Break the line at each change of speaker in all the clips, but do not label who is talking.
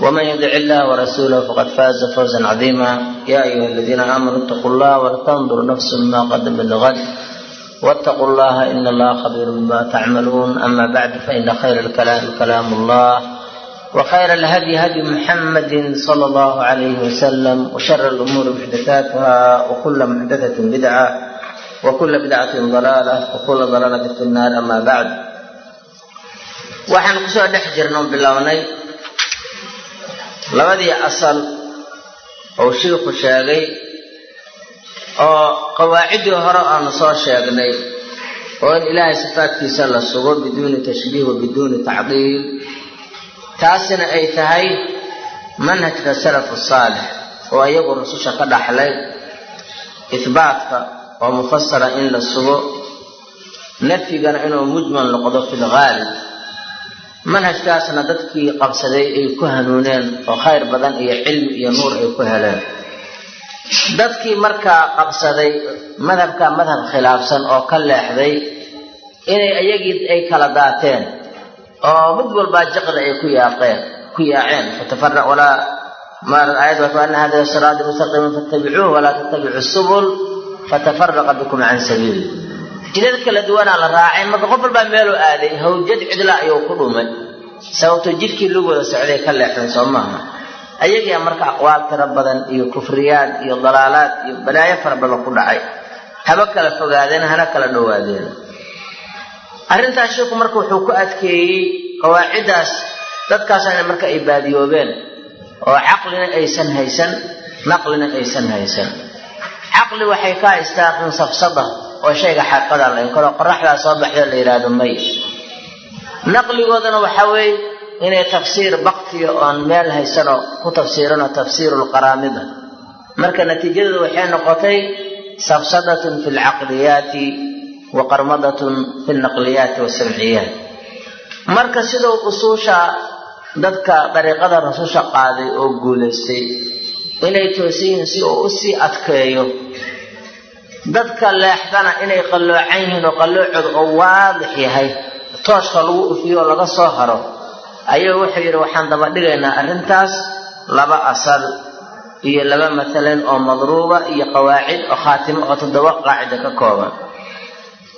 ومن يطع الله ورسوله فقد فاز فوزا عظيما يا أيها الذين آمنوا اتقوا الله ولتنظر نفس ما قدمت لغد واتقوا الله إن الله خبير بما تعملون أما بعد فإن خير الكلام كلام الله وخير الهدي هدي محمد صلى الله عليه وسلم وشر الأمور محدثاتها وكل محدثة بدعة وكل bdcة ضلالة وكل ضلaalaة في النار ama بعد waxaan ku soo dhex jirna bilownay labadii asal oo shiikhu sheegay oo qawaaciddii hore aanu soo sheegnay oo in ilaahay sifaadkiisa la sugo biduuni tashbiih wa biduuni tacdiil taasina ay tahay manhajka salafu saalix oo iyagu rususha ka dhaxlay ihbaatka oo mufasala in la sugo nafyigana inuu mujmal noqdo fi lghaalib manhajkaasna dadkii qabsaday ay ku hanuuneen oo khayr badan iyo cilmi iyo nuur ay ku heleen. Dadkii markaa qabsaday madhabka madhab khilaafsan oo ka leexday inay iyagii ay kala daateen oo mid walbaa jaqda ay ku yaaqeen ku yaaceen. Fatafara walaa maarad aayad waa fa ana hada siraadi mustaqiman fattabicuuh walaa tattabicu subul fatafaraqa bikum can sabiili jidad kala duwanaa la raacay. Marka qof walbaa meeluu aaday hawjad cidla ayuu ku dhumay. Sababtoo jidhkii lagu wada socday ka leexday soo maaha. Ayagia marka aqwaal tiro badan iyo kufriyaad iyo dalaalaad iyo balaayo fara badan ku dhacay. Haba kala fogaadeen hana kala dhowaadeen. Arrintaas sheikhu marka wuxuu ku adkeeyey qawaaciddaas dadkaasana marka ay baadiyoobeen oo caqlina aysan haysan naqlina aysan haysan. Caqli waxay ka haystaan in safsada oo shayga xaaqada la inkaro qoraxdaa soo baxdo la yidhaahdo may naqligoodana waxa weeye inay tafsiir baktiga oon meel haysanoo ku tafsiirano tafsiirulqaraamida marka natiijadooda waxay noqotay safsadatun fi lcaqliyaati wa qarmadatun fi lnaqliyaati wasamciyaat marka siduu usuusha dadka dariiqada rasusha qaaday oo guulaystay inay toosiyihiin si uu u sii adkeeyo dadka leexdana inay qalloocan yihiin oo qalloocooda oo waadix yahay tooshka lagu ufiyo oo laga soo haro. Ayuu wuxuu yidhi waxaan daba dhigaynaa arrintaas laba asal iyo laba matalan oo madruuba iyo qawaacid oo khaatimo oo toddoba qaacida ka kooban.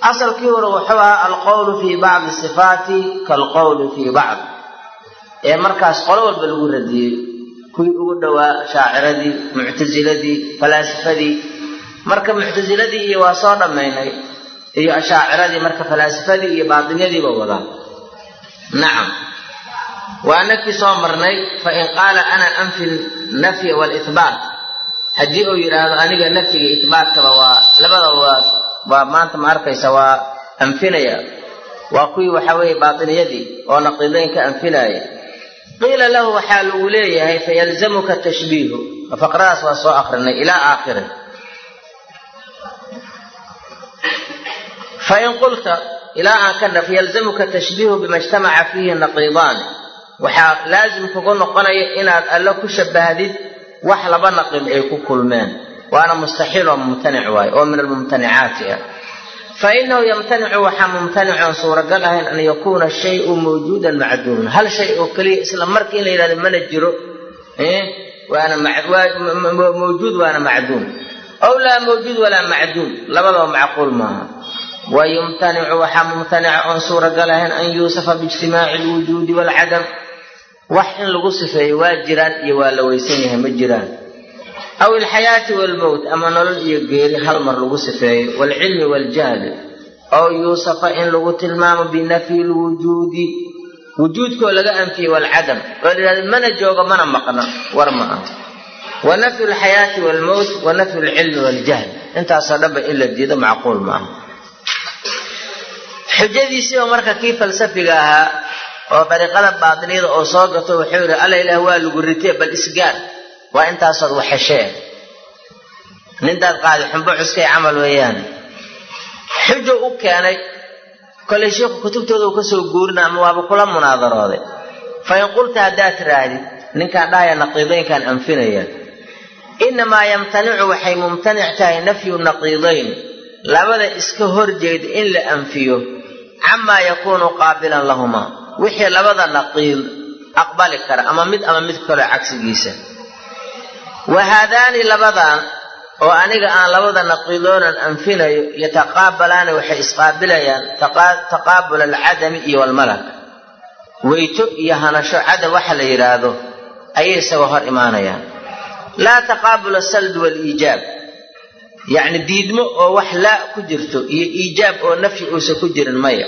Asalkii hore wuxuu ahaa alqowlu fii bacdi sifaati kaalqowli fii bacd. Ee markaas qolo walba lagu radiyey kuwii ugu dhowaa shaaciradii muctasiladii falaasifadii marka muctasiladii iyo waa soo dhammaynay iyo ashaaciradii marka falaasifadii iyo baatinyadiiba wadaa nacam waa nafkii soo marnay fain qaala ana anfi nafya waalihbaat haddii uu yidhaahdo aniga nafyiga ihbaatkaba waa labada waa waa maanta ma arkaysa waa anfinaya. Waa kuwii waxaa weeye baatiniyadii oo naqiidayn ka anfinaya qiila lahu waxaa lagu leeyahay fayalzamuka tashbiihu. Faqradaas waa soo akrinay ilaa aakhiri fain qulta ilaa aan ka naf yalzamuka tashbiihu bima ijtamaca fiihi naqiidaani waxaa laazim kugu noqonaya inaad alle ku shabahdid wax laba naqib ay ku kulmeen waana mustaxiil oo mumtanic waaye oo min almumtanicaati ah fa inahu yamtanicu waxaa mumtanicoon suuragal ahayn an yakuuna shayu mawjuudan macduuman hal shay oo keliya isla markii in la yidhahdo mana jiro mawjuud waana macduum ow laa mawjuud walaa macduum labadaba macquul maaha wa yumtanicu waxaa mumtanica oon suuragal ahayn an yuusafa biijtimaaci alwujuudi waalcadam wax in lagu sifeeyo waa jiraan iyo waa la weysan yahay ma jiraan aw alxayaati waalmowt ama nolol iyo geeri hal mar lagu sifeeyo waalcilmi waaljahli ow yuusafa in lagu tilmaamo binafyi lwujuudi wujuudkoo laga anfiyey waalcadam oo layidhahdo mana joogo mana maqna war ma ah wa nafyu alxayaati waalmowt wa nafyu alcilmi waaljahli intaasoo dhanba in diido macquul ma aha xujadiisiiba marka kii falsafiga ahaa oo dariiqada baatiniyada oo soo gato wuxuu yidhi alla ilaah waa lagu ritee bal isgaar waa intaasood waxeshee nintaad qaadi xumbo cuskay camal weeyaan. Xujo u keenay kolay sheikhu kutubtooda uu ka soo guurina ama waaba kula munaadarooday fa qulta haddaad tirahdid ninkaan dhahaya naqiidaynkaan anfinaya innamaa yamtanicu waxay mumtanic tahay nafyu naqiidayn. Labada iska horjeeda in la anfiyo camaa yakuunu qaabilan lahumaa wixii labada naqiid aqbali kara ama mid ama mid kaloo cagsigiisa wa haadaani labadan oo aniga aan labada naqiidoonan anfinayo yataqaabalaani waxay isqaabilayaan taqaabul alcadami iyo walmalak weyto iyo hanasho cadam waxa la yidhaahdo ayay isagoo hor imaanayaan laa taqaabula salbi waliijaab yacni diidmo oo wax laa ku jirto iyo iijaab oo nafyi uusan ku jirin maya.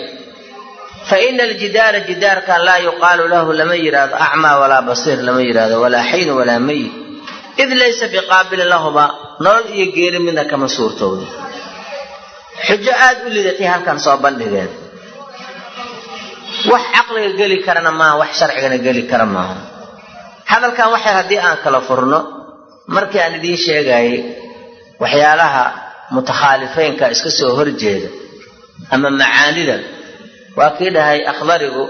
Fa ina aljidaara jidaarkan laa yuqaalu lahu lama yidhaahdo acmaa walaa basiir lama yidhaahdo walaa xayn walaa mayit id laysa biqaabilin lahumaa nolol iyo geeri midna kama suurtoodo xujo aad u lidatay halkan soo bandhigeen. Wax caqliga geli karana maaha wax sharcigana geli kara maaha. Hadalkan waxay haddii aan kala furno markii aan idiin sheegayay waxyaalaha mutakhaalifaynka iska soo horjeeda ama macaanida waa kii dhahay akhdarigu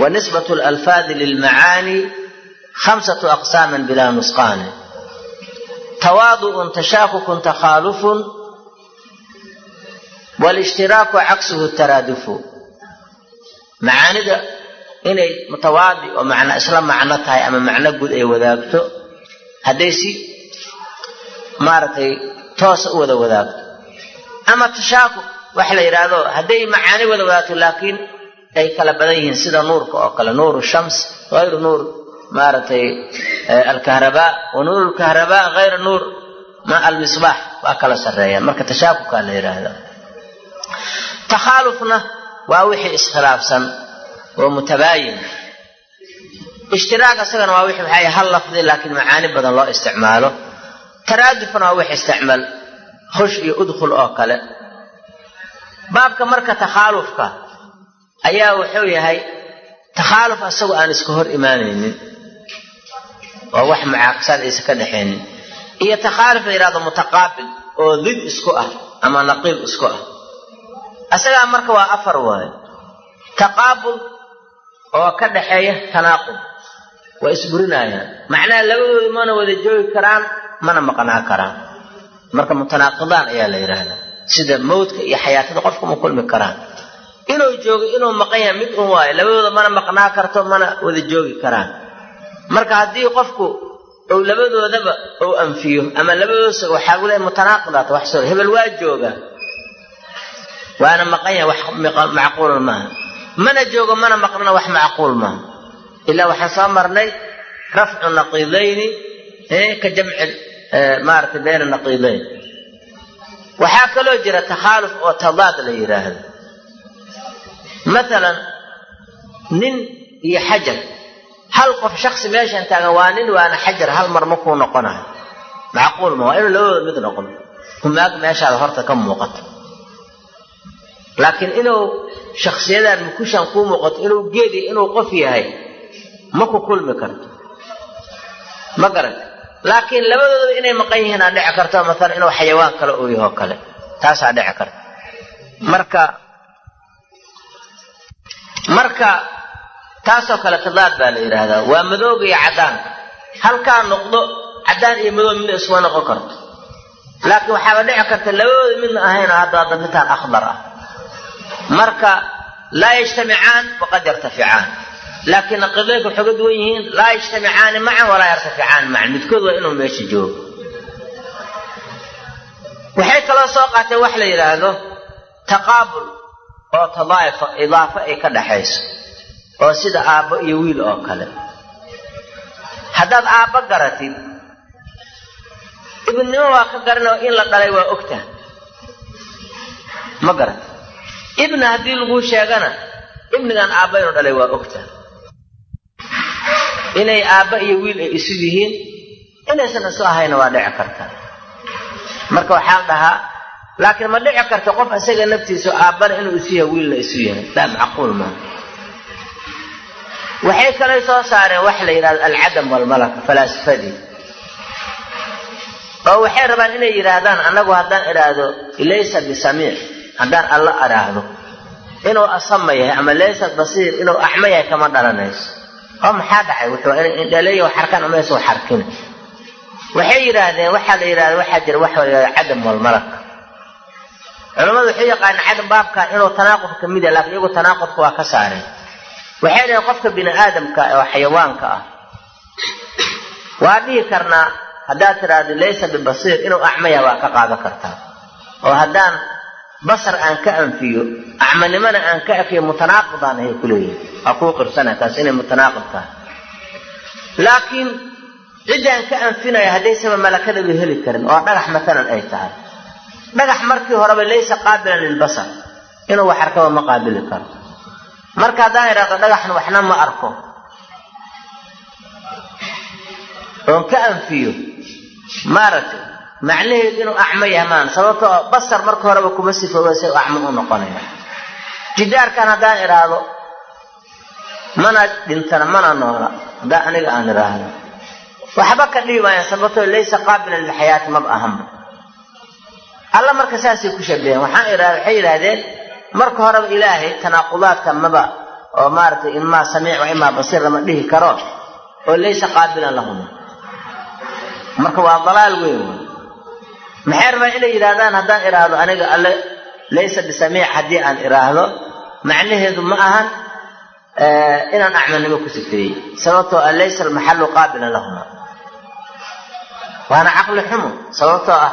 wa nisbatu alalfaadi lilmacaani khamsatu aqsaamin bilaa nusqaani. Tawaadu'un tashaakukun takhaalufun waalishtiraaku caksuhu taraadufu macaanida inay mutawaadi oo macna isla macno tahay ama macno guud ay wadaagto hadday si maaragtay toosa u wada wadaagto ama tashaakuk waxa la yidhaahdo hadday macaani wada wadaagto laakiin ay kala badan yihiin sida nuurka oo kale nuuru shams hayru nuur maaragtay alkahrabaa wa nuuru lkahrabaa hayra nuur almisbaax waa kala sarreeyaan marka tashaakukaa la yidhaahda takhaalufna waa wixii iskhilaafsan oo mutabaayin ishtiraak isagana waa wixii maxay hal lafdi laakiin macaani badan loo isticmaalo taraadufna waa wix isticmaal hush iyo udkhul oo kale. Baabka marka takhaalufka ayaa wuxuu yahay takhaaluf asagoo aan iska hor imaanaynin. Oo wax mucaaqisaan aysan ka dhexaynin. Iyo takhaaluf la yidhahdo mutaqaabil oo did isku ah ama naqiib isku ah. Asagaa marka waa afar waayo. Taqaabul oo ka dhaxeeya tanaaqub. Waa isburinayaan macnaha labadooda mana wada joogi karaan mana maqnaa karaan marka mutanaaqidaan ayaa la yidhaahdaa sida mawdka iyo xayaatada qofka ma kulmi karaan. Inuu joogo inuu maqan yahay mid un waayo labadooda mana maqnaa karto mana wada joogi karaan. Marka haddii qofku ou labadoodaba ou anfiyo ama labadoosa waxaa gu leeay mutanaaqidaata wax soo hebel waa joogaa waana maqan yahay wax macquul maaha. Mana joogo mana maqnana wax macquul maaha. Ilaa waxaan soo marnay rafcu naqiidayni ka jamci maaragtay bayna naqiidayn. Waxaa kaloo jira takhaaluf oo tadaad la yidhaahdo maalan nin iyo xajar. Hal qof shaksi meeshan taagan waa nin waana xajar. Hal mar ma kuu noqonayo macquul ma waa inuu labadooda mid noqon. Humaag meeshaada horta ka muuqato. Laakiin inuu shaksiyadan mukushan kuu muuqato inuu geedi inuu qof yahay ma ku kulmi karto. Ma garat laakiin labadoodaba inay maqan yihiin aa dhici karto maalan inuu xayawaan kale uu yahoo kale. Taasaa dhici karta. Marka marka taasoo kale tadaad baa la yidhaahdaa. Waa madooga iyo caddaanka halkaa noqdo caddaan iyo madoob midna isuma noqon karto. Laakiin waxaaba dhici karta labadooda midna ahaynoo hadda midtaan akhdar ah. Marka laa yajtamicaan waqad yartaficaan laakiin naqidaynka waxay duwan yihiin laa yajtamicaani macan walaa yartaficaan macan midkood waa inuu meesha joogo. Waxay kaloo soo qaateen wax la yidhaahdo taqaabul oo tadaa'ifa idaafo ay ka dhaxayso oo sida aabbo iyo wiil oo kale. Haddaad aabbo garatid ibnnimo waa ka garanao in la dhalay waa ogta. Ma garatid ibna haddii laguu sheegana ibnigan aabba dhalay waa ogta inay aabba iyo wiil ay isu yihiin inaysan isu ahayna waa dhici karta. Marka waxaan dhahaa laakiin ma dhici karta qof isaga naftiisu aabbana inuu isu yahay wiilna isu yahay. Laa macquul maaha waxay kale soo saareen wax la yidhahdo alcadam walmalaka falaasifadii oo waxay rabaan inay yidhaahdaan annagu haddaan idhaahdo laysa bisamiic haddaan alla idhaahdo. Inuu asama yahay ama laysa basiir inuu axma yahay kama dhalanayso oo maxaa dhacay? Wuxuu indhaleeya xarkan amaysa xarkin. Waxay yidhaahdeen waxaa la yidhahda waxaa jira waxa cadam walmalak culamadu waxay yaqaaneen cadam baabkan inuu tanaaqud ka mid yahay laakiin iyagu tanaaqudka waa ka saareen waxay dhaheen qofka bini aadamka oo xayawaanka ah. Waa dhihi karnaa haddaad tidhaahdo laysa bibasiir inuu acma yahay waa ka qaadan kartaa. Oo haddaan basar aan ka anfiyo acmanimana aan ka anfiyo mutanaaqidaan ahay ku waa kuu qirsana taas inay mutanaaqid tahay. Laakiin ciddaan ka anfinaya haddaysaba malakadaba heli karin oo dhagax maalan ay tahay. Dhagax markii horeba laysa qaabilan lilbasar inuu wax arkaba ma qaabili karo. Marka haddaan idhaahdo dhagaxna waxna ma arko. Oon ka anfiyo maaragtay macnaheedu inuu acmo yahay maan sababtoo basar marka horeba kuma sifooba si acmo u noqonaya jidaarkan haddaan idhaahdo mana dhintana mana noola haddaan aniga aan idhaahdo. Waxba ka dhibi maayaan sababtoo laysa qaabilan lilxayaati maba ahanba alla marka saasay ku shabaheen waxaan idhahda waxay yidhaahdeen marka horeba ilaahay tanaaqudaadka maba oo maaragtay imaa samiic wa imaa basiir lama dhihi karo oo laysa qaabilan lahuma marka waa dalaal weyn. wey maxay rabaan inay yidhaahdaan haddaan idhaahdo aniga alle? Laysa bisamiic haddii aan idhaahdo macnaheedu ma ahan inaan acmalnimo ku sifeeyey. Sababtoo ah laysa almaxallu qaabilan lahuma. Waana caqli xumo sababtoo ah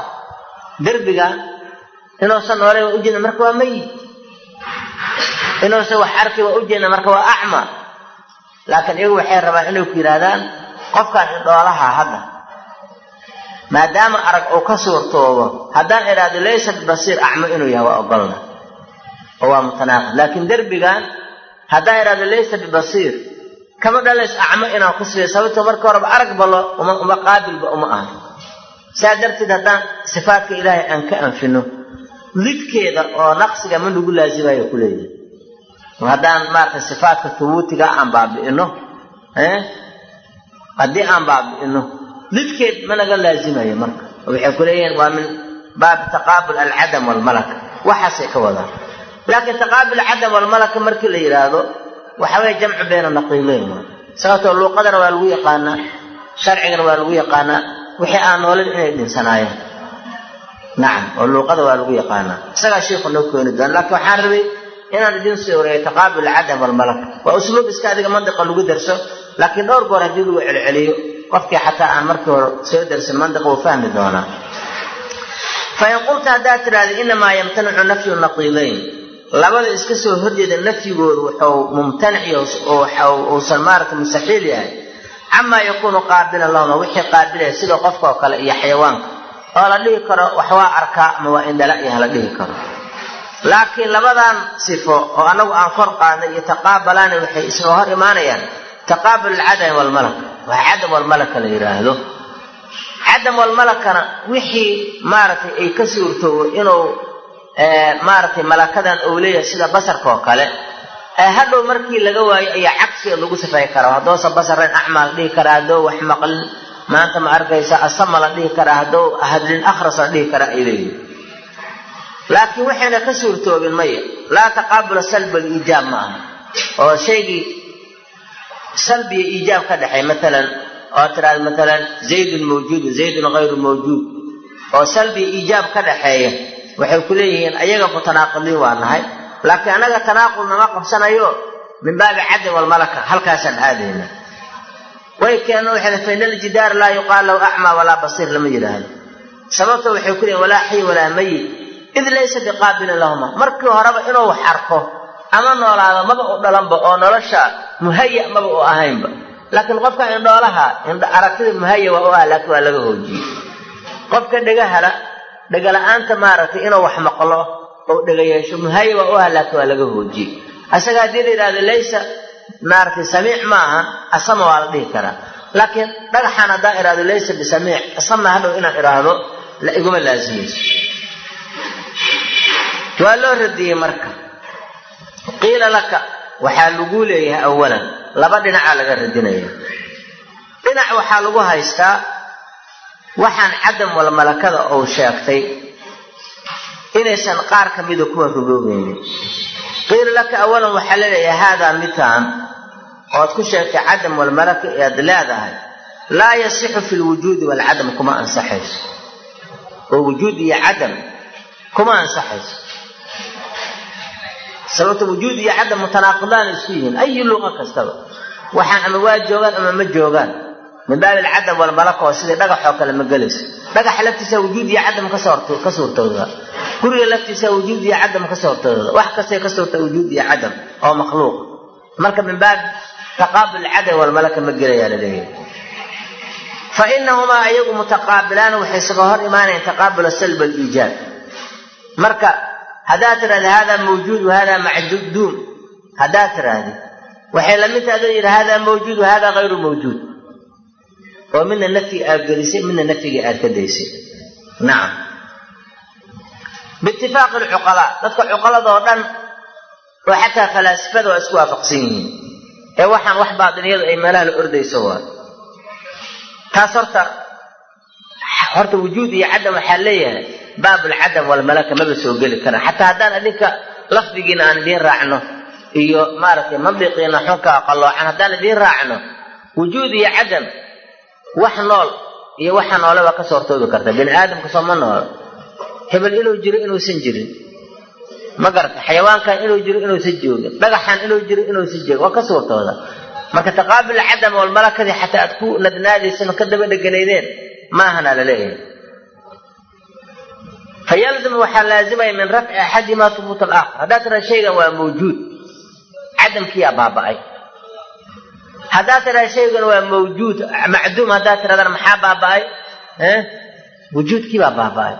derbiga inuusan noolay waa ujeedna marka waa mayit inuusan wax arki waa ujeedna marka waa acma. Laakiin iyagu waxay rabaan inay ku yidhaahdaan qofkan indhoolaha hadda maadaama arag uu ka suurtoobo haddaan idhaahdo laysa bibasiir acmo inuu yahay waa ogolna. Oo waa mutanaaqid laakiin derbigan haddaan idhahdo laysa bibasiir kama dhalays acmo inaan ku sifeeyo sababtoo marka horeba aragba lo uma qaabilba uma aha. Saa darteed haddaan sifaadka ilaahay aan ka anfino lidkeeda oo naqsiga ma nagu laasimayo ku leeyahay haddaan maaragtay sifaadka hubuutiga aan baabi'ino haddii aan baabi'ino lidkeed ma naga laazimayo marka. Waxay ku waa min baabi taqaabul alcadam walmalaka waxaasay ka wadaan. Laakiin taqaabil alcadam walmalaka markii la yidhaahdo waxa weye jamcu bayna naqiileyn sababtoo luuqadana waa lagu yaqaanaa sharcigana waa lagu yaqaanaa wixii aan noolin inay dhinsanaayeen. Nacam oo luuqada waa lagu yaqaanaa. Isagaa sheikhu noo keeni doona laakiin waxaan rabay inaan idin soo wareeyo taqaabil alcadam walmalaka waa usluub iska adiga mandiqa lagu darso laakiin dhowr goor haddii lagu celceliyo qofkii xataa aan markii hore soo darsin mandiqa wuu fahmi doonaa. Fain qulta haddaad tidhahda inamaa yamtanicu nafyu naqiidayn. Labada iska soo horjeeda nafyigoodu wuxuu mumtanic uusan maarata mustaxiil yahay camaa yakuunu qaabilan lahuma wixii qaabilaya sida qofka oo kale iyo xayawaanka. Oo la dhihi karo wax waa arkaa ama waa indhala yaha la dhihi karo. Laakiin labadan sifo oo annagu aan kor qaadnay iyo taqaabalaani waxay isaga hor imaanayaan. Taqaabul alcadam walmalak waa cadam walmalaka la yidhaahdo cadam walmalakana wixii maaragtay ay ka suurtoobo inuu maaragtay malakadan uu leeyahay sida basarka oo kale. Hadhow markii laga waayo ayaa cagsiga lagu sifay karaa haddoosa basareen acmaa la dhihi karaa haddou wax maqlin maanta ma arkaysa asama la dhihi karaa haddou hadlin akhras la dhihi karaa ay leeyihiin laakiin waxayna ka suurtoobin maya laa taqaabula salb aliijaab ma aha. Oo shaygii salbiya iijaab ka dhexay maalan oo tiraada maalan zaydun mawjuudun zaydun hayru mawjuud. Oo salbiya iijaab ka dhaxeeya waxay ku leeyihiin ayaga mutanaaqidiin waa nahay laakiin annaga tanaaqul nama qabsanayo min baabi cadam walmalaka halkaasaan aadayna. Way keeno waxay fa ina aljidaara laa yuqaal lahu acmaa walaa basiir lama yidhaahdo. Sababta waxay ku leeyihiin walaa xay walaa mayit id laysa biqaabilin lahuma. Markii horeba inuu wax arko ama noolaado maba u dhalanba oo nolosha muhaya maba u ahaynba. Laakiin qofka indhoolaha aragtida muhaya waa u ah laakiin waa laga hoojiyey qofka dhegahala dhegala-aanta maaragtay inuu wax maqlo oo dhega yeesho muhaya waa u ah laakiin waa laga hoojiyey asaga haddii la yidhahdo laysa maaragtay samiic ma aha asama waa la dhihi karaa. Laakiin dhagaxaan haddaan idhahdo laysa bisamiic asama hadhow inaan idhaahdo iguma laasimayso waa loo radiyey marka qiila laka waxaa lagu leeyahay awalan laba dhinacaa laga radinaya. Dhinac waxaa lagu haystaa waxaan cadam wal malakada uu sheegtay inaysan qaar ka mida kuwa ruboobaynin. Qiila laka awalan waxaa la leeyahay haadaa midkaan ood ku sheegtay cadam walmalaka ead leedahay laa yasixu fi lwujuudi waalcadam kuma ansaxayso. Oo wujuud iyo cadam kuma ansaxayso sababta wujuud iyo cadam mutanaaqidaana isku yihiin. Ayi luqa kastaba. Waxaan ama waa joogaan ama ma joogaan. Min baabi alcadam walmalaka oo sidii dhagaxoo kale ma gelayso. Dhagaxa laftiisa wujuud iyo cadam ka suurtooda. Guriga laftiisa wujuud iyo cadam ka suurtooda wax kastay ka suurta wujuud iyo cadam oo makhluuq. Marka min baab taqaabul cadam walmalaka ma gelayaa la leeyahay fa inahumaa ayagu mutaqaabilaan waxay isaga hor imaanayaan taqaabula salb aliijaab marka haddaad tidhahda haadaa mawjuud wahaadaa macduum haddaad tidhaahdi waxay la mid tahay adoo yidhi haadaa mawjuud wahaadaa hayru mawjuud. Oo midna nafyiga aad gelisay midna nafyiga aad ka daysay. Nacam biitifaaqi alcuqalaa. Dadka cuqaladoo dhan oo xataa falaasifada waa isku waafaqsan ee waxaan wax baatiniyadu ay meelaha la ordayso waa. Taas horta horta wujuud iyo cadam waxaa leeyahay baabulcadam walmalaka maba soo geli karaan. Xataa haddaan adinka lafdigiina aan idiin raacno iyo maaragtay mandiqiina xunka qalloocan haddaan idiin raacno wujuud iyo cadam wax nool iyo waxa noole waa ka soo hortoobi karta. Bini aadamka sooma noolo hebel inuu jiro inuusan jirin. Ma garata xayawaankan inuu jiro inuusan joogin. Dhagaxan inuu jiro inuusan joogin. Waa ka suurtooda marka taqaabil cadam walmalakadii xataa aad ku nadnaadaysan ka daba dheganaydeen? Maahana la leeyahay fayalzamu waxaa laazimaya min rafci axadimaa hubuut alaakhar haddaad tiraa shaygan waa mawjuud cadamkiyaa baaba'ay haddaad tiraa shaygan waa mawjuud macduum haddaad tiradana maxaa baaba'ay wujuudkiibaa baaba'ay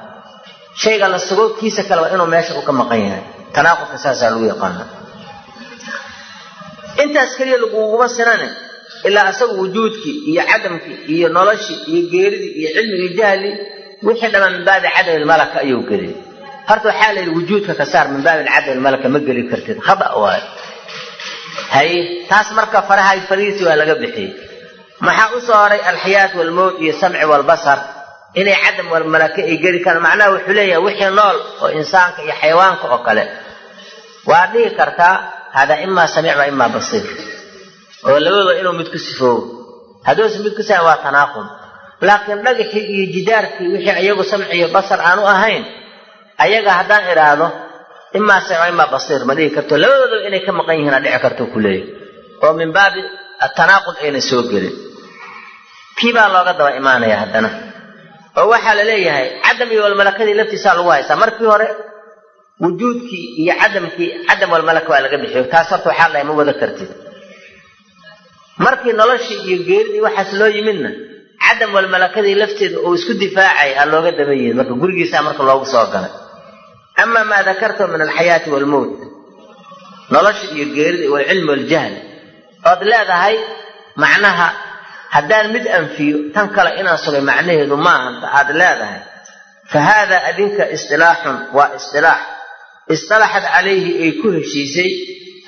shayga la sugo kiisa kale waa inuu meesha u ka maqan yahay tanaaqudka saasaa lagu yaqaana intaas keliya laguguma sinane ilaa asagu wujuudkii iyo cadamkii iyo noloshii iyo geeridii iyo cilmigii jahli wixii dhamaan min baabi cadam ilmalaka ayuu geliyay horta waxaa la yidhi wujuudka ka saar min baabi cadam ilmalaka ma geli kartid. Khada waayo haye taas marka faraha fariisi waa laga bixiyey. Maxaa u horay alxayaat walmowt iyo samci walbasar inay cadam walmalaka ay geli karaan. Macnaha wuxuu leeyahay wixii nool oo insaanka iyo xayawaanka oo kale. Waa dhihi kartaa hada imaa samiic wa imaa basiir. Oo labadooda inuu mid ku sifoobo. Hadduusan mid ku sahan waa tanaaqum laakiin dhagaxii iyo jidaarkii wixii iyagu samci iyo basar aanu ahayn ayaga haddaan idhaahdo imaa samiic wa imaa basiir ma dhihi karto. Labadoodaba inay ka maqan yihiin a dhici karto ku leeyahy oo min baabi atanaaqud ayna soo gelin. Kii baa looga daba imaanaya haddana? Oo waxaa la leeyahay cadam iyo walmalakadii laftiisaa lagu haystaa markii hore wujuudkii iyo cadamkii cadam walmalaka waa laga bixiyo. Taas horta waxaa lahay ma wada kartid. Markii noloshii iyo geeridii waxaas loo yimidna cadam walmalakadii lafteeda uu isku difaacay aa looga daba yimid marka gurigiisaa marka loogu soo galay. Ama maa dakartahu min alxayaati waalmowt nolosha iyo geerida walcilmi waljahl. Ood leedahay macnaha haddaan mid anfiyo tan kale inaan sugay macnaheedu maahanta aad leedahay. Fa haada adinka istilaaxun waa istilaax istalaxat calayhi ay ku heshiisay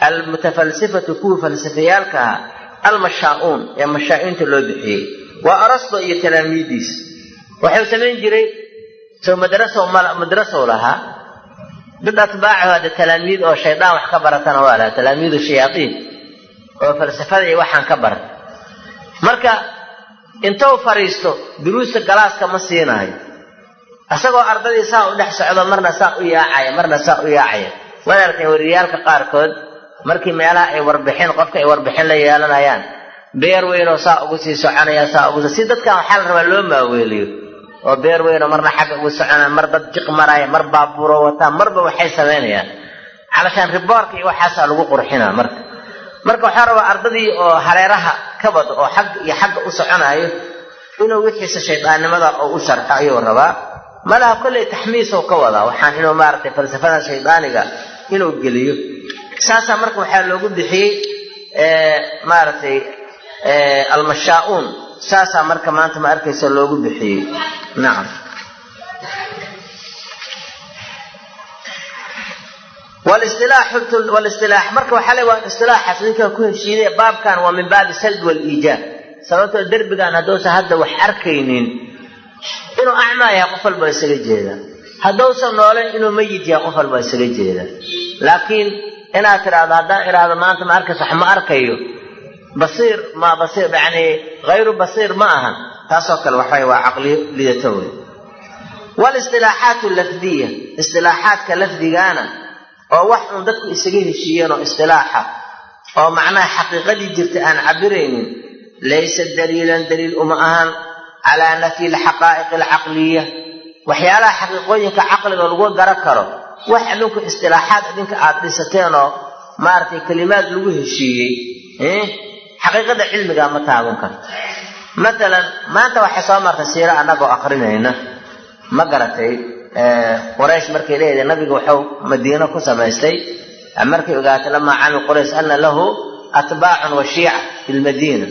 almutafalsifatu kuwii falsafayaalka ahaa almashaa'uun ee mashaa'iinta loo bixiyey waa arasto iyo talaamiidiis waxuu samayn jiray sow madrasow lahaa. Dad atbaacahu hadda talaamiid oo shaydaan wax ka baratana waa lahaa talaamiidu shayaaiin oo falsafada iyo waxaan ka barata marka intou fadhiisto duruusta galaaska ma siinayo isagoo ardadii saa u dhex socdo marna saa u yaacaya marna saa u yaacaya. Waad aragtay wariyaalka qaarkood markii meelaha ay warbixin qofka ay warbixin la yeelanayaan beer weynoo saa ugu sii soconaya saa ugu si dadkan waxaa la rabaa loo maaweeliyo. Oo beer weynoo marna xagga ugu soconaya mar dad jiq maraya mar baabuuro wataan marba waxay samaynayaan calashaan riboorka iyo waxaasaa lagu qurxinaa marka. Marka waxaa rabaa ardadii oo hareeraha ka bado oo xagga iyo xagga u soconayo inuu wixiisa shaydaannimada oo u sharxo ayuu rabaa. Malaha kolley taxmiisow ka wadaa waxaan inuu maaragtay falsafada shaydaaniga inuu geliyo. Saasaa marka waxaa loogu bixiyey maaragtay almashaa'uun saasaa marka maanta ma arkaysa loogu bixiyey. Nacam walistilaax marka waxaa le waa istilaaxaas ninkaa ku heshiiday baabkan waa min baabi salbi waliijaab. Sababtoo derbigan hadduusan hadda wax arkaynin. Inuu acmaa yahay qof walba isaga jeeda. Hadduusan noolen inuu mayid yahay qof walba isaga jeeda. Laakiin inaad tidhaahdo haddaan idhaahdo maanta ma arkaysa wax arkayo basiir ma basiir yani hayru basiir ma ahan. Taasoo kale waxaway waa caqli lidato wey walistilaaxaat lafdiya istilaaxaadka lafdigaana oo wax uun dadku isaga heshiiyeen oo istilaaxa oo macnaha xaqiiqadii jirta aan cabiraynin laysa daliilan daliil uma ahan calaa nafyi alxaqaa'iqi alcaqliya waxyaalaha xaqiiqooyinka caqliga lagu garan karo wax adinku istilaaxaad idinka aad dhisateen oo maaragtay kelimaad lagu heshiiyey xaqiiqada cilmiga ma taaban karto. Matalan maanta waxay soo martay siiro annagoo akrinayna ma garatay quraysh markay leedahay nabiga wuxuu madiino ku samaystay. Markay ogaatay lamaa camil quraysh ana lahu atbaacun wa shiica fi lmadiina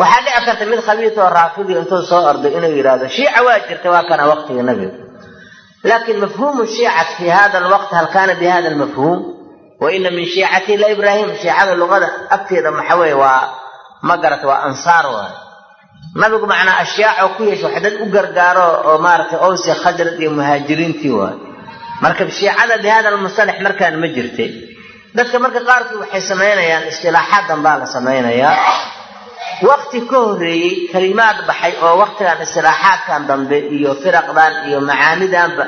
waxaa dhici karta mid khabiis oo raafidi intuu soo orday inuu yidhaahdo shiica waa jirta waa kana waqtiga nabiga laakiin mafhuumu shiicati fi hada alwaqti hal kaana bi hada almafhuum wa ina min shiicati la ibraahim shiicada luqada agteeda maxa weye waa ma waa ansaar waay. Nabigu macnaa ashyaaco ku yeesha wax dad u gargaaro oo maaragtay owsi khadrad iyo muhaajiriintii waay. Marka shiicada bi hada markaan ma jirtay dadka marka qaarkii waxay samaynayaan istilaaxaadan baa la samaynayaa wakti ka horreeyey kalimaad baxay oo waktigan istilaaxaadkan dambe iyo firaqdan iyo macaanidanba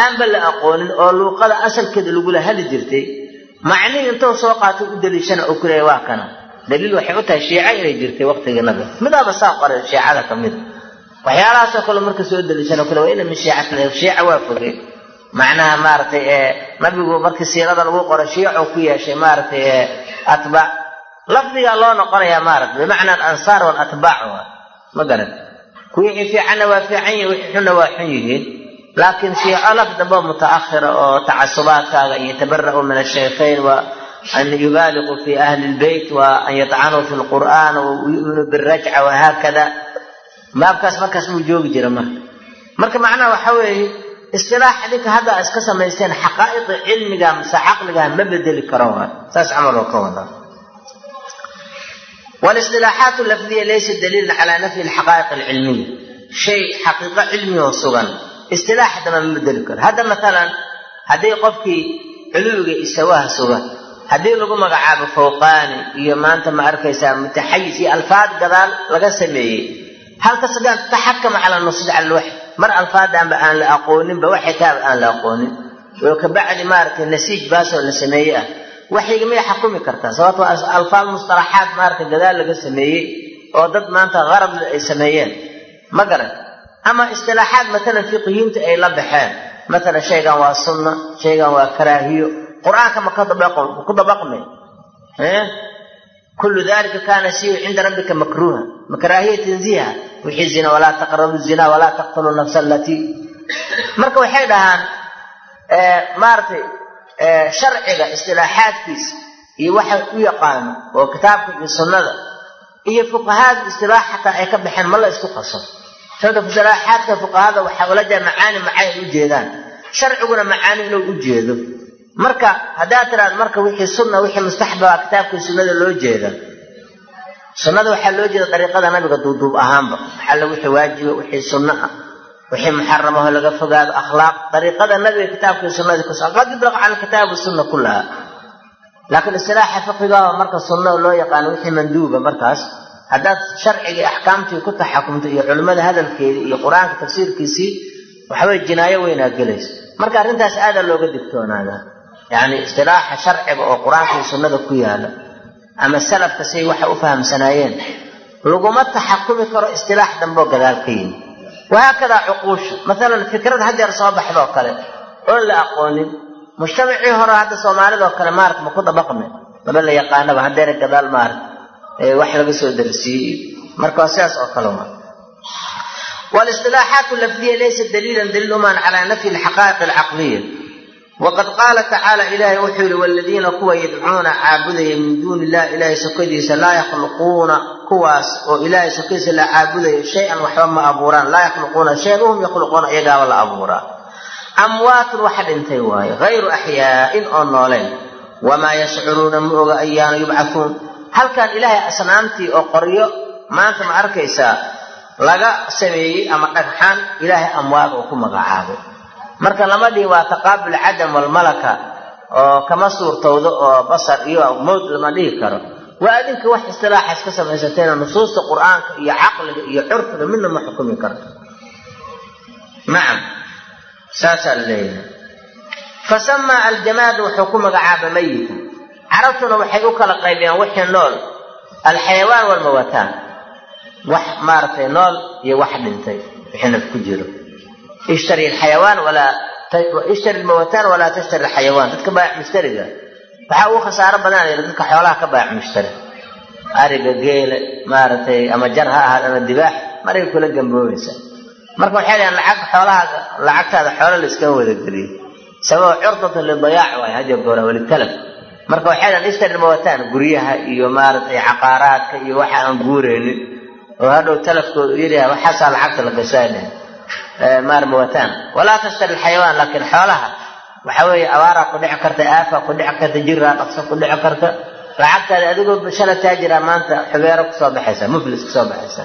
aanba la aqoonin oo luuqada asalkeeda lagula hali jirtay macnihii intuu soo qaatay u daliishana oo kuleeya waa kana. Daliil waxay u tahay shiica inay jirtay waktigii nabiga. Midaaba saa qoray shiicada ka mida waxyaalahaasoo kale marka soo daliishana kule waa ina min shiicati shiica waa fogey macnaha maaragtay ee nabigu markii siirada lagu qoray shiicuu ku yeeshay maaragtay ee atbaac lafdigaa loo noqonayaa maaragta bimacna alansaar walatbaac waa. Ma garan kuwixii fiicanna waa fiican yihiin wixii xunna waa xun yihiin laakiin shiico laf dambe mutaakhira oo tacasubaadkaaga iyo tabara'u min ashaykhayn wa an yubaaliquu fi ahli lbeyt wa an yatcanuu fi lqur'aan wayu'minuu birajca wahaakada baabkaas markaas muu joogi jira marka. Marka macnaha waxa weeye istilaax idinka hadda iska samaysteen xaqaa'iqi cilmiga mise caqliga ma bedeli karo saas camal oo ka wadaa walistilaaxaat lafdiya laysa daliilan calaa nafyi alxaqaa'iq alcilmiya. Shay xaqiiqo cilmi oo sugan istilaax haddama ma bedeli karo. Hadda matalan haddii qofkii culuwiga isawaha sugan haddii lagu magacaabo fawqaani iyo maanta ma arkaysaa mutaxayis iyo alfaad gadaal laga sameeyey halka sagaan taxakama cala nusd cala alwaxy. Mar alfaadaanba aan la aqooninba waxay taaba aan la aqoonin. Oo kabacdi maaragtay nasiij baasoo la sameeye ah. Waxyiga miyay xakumi kartaa sababto alfaad mustalaxaad maaragtay gadaal laga sameeyey oo dad maanta qarab ay sameeyeen. Ma garan ama istilaaxaad matalan fiqiyiinta ay la baxeen. Matalan shaygan waa sunna shaygan waa karaahiyo. Qur'aanka ma ku dabaqmay kullu dalika kaana siyu cinda rabbika makruuha. Makaraahiya tanziiha? Wixii zina walaa taqrabu zina walaa taqtulu nafsa alatii marka waxay dhahaan maaragtay sharciga istilaaxaadkiisa iyo waxa u yaqaano oo kitaabka iyo sunnada iyo fuqahaada istilaax xataa ay ka baxeen ma la isku qaso sababta istilaaxaadka fuqahada waxaa ula jeeda macaani macay u jeedaan. Sharciguna macaani inuu u jeedo. Marka haddaad tiraad marka wixii sunna wixii mustaxbaba kitaabkii sunnada loo jeeda. Sunnada waxaa loo jeeda dariiqada nabiga duuduub ahaanba. Maxalla wixii waajiba wixii sunno ah. Wixii muxaramaho laga fogaado akhlaaq. Dariiqada nabiga kitaabkii sunnadii kus qad yudraq cala kitaabi sunna kullaha. Laakiin istilaaxa fiqigaho marka sunna loo yaqaano wixii manduuba markaas haddaad sharcigii axkaamtii ku taxakumto iyo culimmada hadalkeedii iyo qur'aanka tafsiirkiisii waxaweye jinaayo weynaa gelayso. Marka arrintaas aadaa looga digtoonaadaa yacni istilaaxa sharciga oo qur'aanka iyo sunnada ku yaalla ama salafka say waxay u fahamsanaayeen laguma taxakumi karo istilaax damboo gadaal ka yimi wahaakadaa cuquusha maalan fikrad hadeer soo baxdoo kale oon la aqoonin. Mujtamacii hore hadda soomaalidoo kale maarata ma ku dabaqme laba la yaqaanaba hadeer gadaal maarata wax laga soo darsiiyey. Marka sidaas oo kale walistilaaxaat lafdiya laysa daliilan daliil umaan calaa nafyi alxaqaa'iq alcaqliya. Waqad qaala tacaala ilaahay wuxuu yihi waladiina kuwa yadcuuna caabudaya min duuni illah ilaahay sokadiisa laa yakhluquuna kuwaas oo ilaahay sokadiisa la caabudaya shay-an waxba ma abuuraan. Laa yakhluquuna shayan wahum yakhluquuna iyagaaba la abuuraa. Amwaatun wax dhintay waaye hayru axyaa'in oo nooleen wamaa yashcuruuna ma oga ayaana yubcathuun halkan ilaahay asnaamtii oo qoryo maanta ma arkaysaa laga sameeyey ama dhagxaan ilaahay amwaad oo ku magacaabay marka lama dhihin waa taqaabul cadam walmalaka oo kama suurtowdo oo basar iyo mowd lama dhihi karo. Waa adinka wax istilaaxaas ka samaysateena nusuusta qur'aanka iyo caqliga iyo curfiga midna ma xukumi karto. Nacam saasaa la leeyahay. Fasamaa aljamaada wuxuu ku magacaaba mayita carabtuna waxay u kala qaybiyaan wixii nool. Alxayawaan walmawataan wax maaragtay nool iyo wax dhintay wixii naf ku jiro. Ishtari alxayawaan walaa ishtari almawataan walaa tashtari alxayawaan. Dadka baayac mushtariga. Waxaa ugu khasaaro badan yidhi dadka xoolaha ka baayac mushtari. Ariga geele maaragtay ama jar ha ahaad ama dibaax maray kula gamboobaysa. Marka waxay dhahaan lacag xoolahaaga lacagtaada xoolo la iskaga wadageliyo sababo curdatan lidayaac waay hadiyo goora welitalab marka waxay dhahaan ishtari mawataan guryaha iyo maaragtay caqaaraadka iyo waxa aan guuraynin oo hadhow talafkooda yidhaha waxaasaa lacagta la gashaadhe maar mawataan walaa tashtari alxayawaan laakiin xoolaha waxa weeye abaaraa ku dhici karta aafaa ku dhici karta jiraa dhaqso ku dhici karta. Lacagtaada adigoo shala taajira maanta xubeero ku soo baxaysa muflis ku soo baxaysa.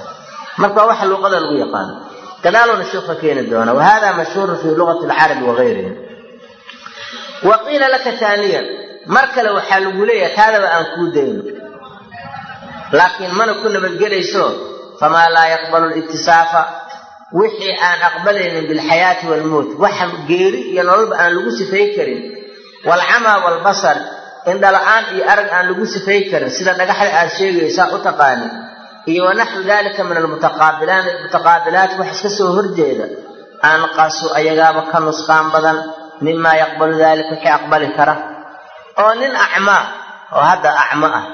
Marka waxa luuqada lagu yaqaano. Gadaaluna sheekha keeni doona. Wahada mashhuurun fi luqati alcarabi wagayrihi wa qiila laka taaniyan mar kale waxaa lagu leeyahay taadaba aan kuu dayno laakiin mana ku nabadgelayso famaa laa yaqbalu litisaafa wixii aan aqbalaynin bilxayaati waalmowt waxa geeri iyo nololba aan lagu sifay karin. Waalcamaa waalbasar indhala-aan iyo arag aan lagu sifay karin sida dhagaxda aad sheegaysaa u taqaani. Iyo wanaxwu dalika min almutaqaabilaat wax iska soo horjeeda. Anqasu ayagaaba ka nusqaan badan mimaa yaqbalu dalika wixii aqbali kara oo nin acmaa oo hadda acmo ah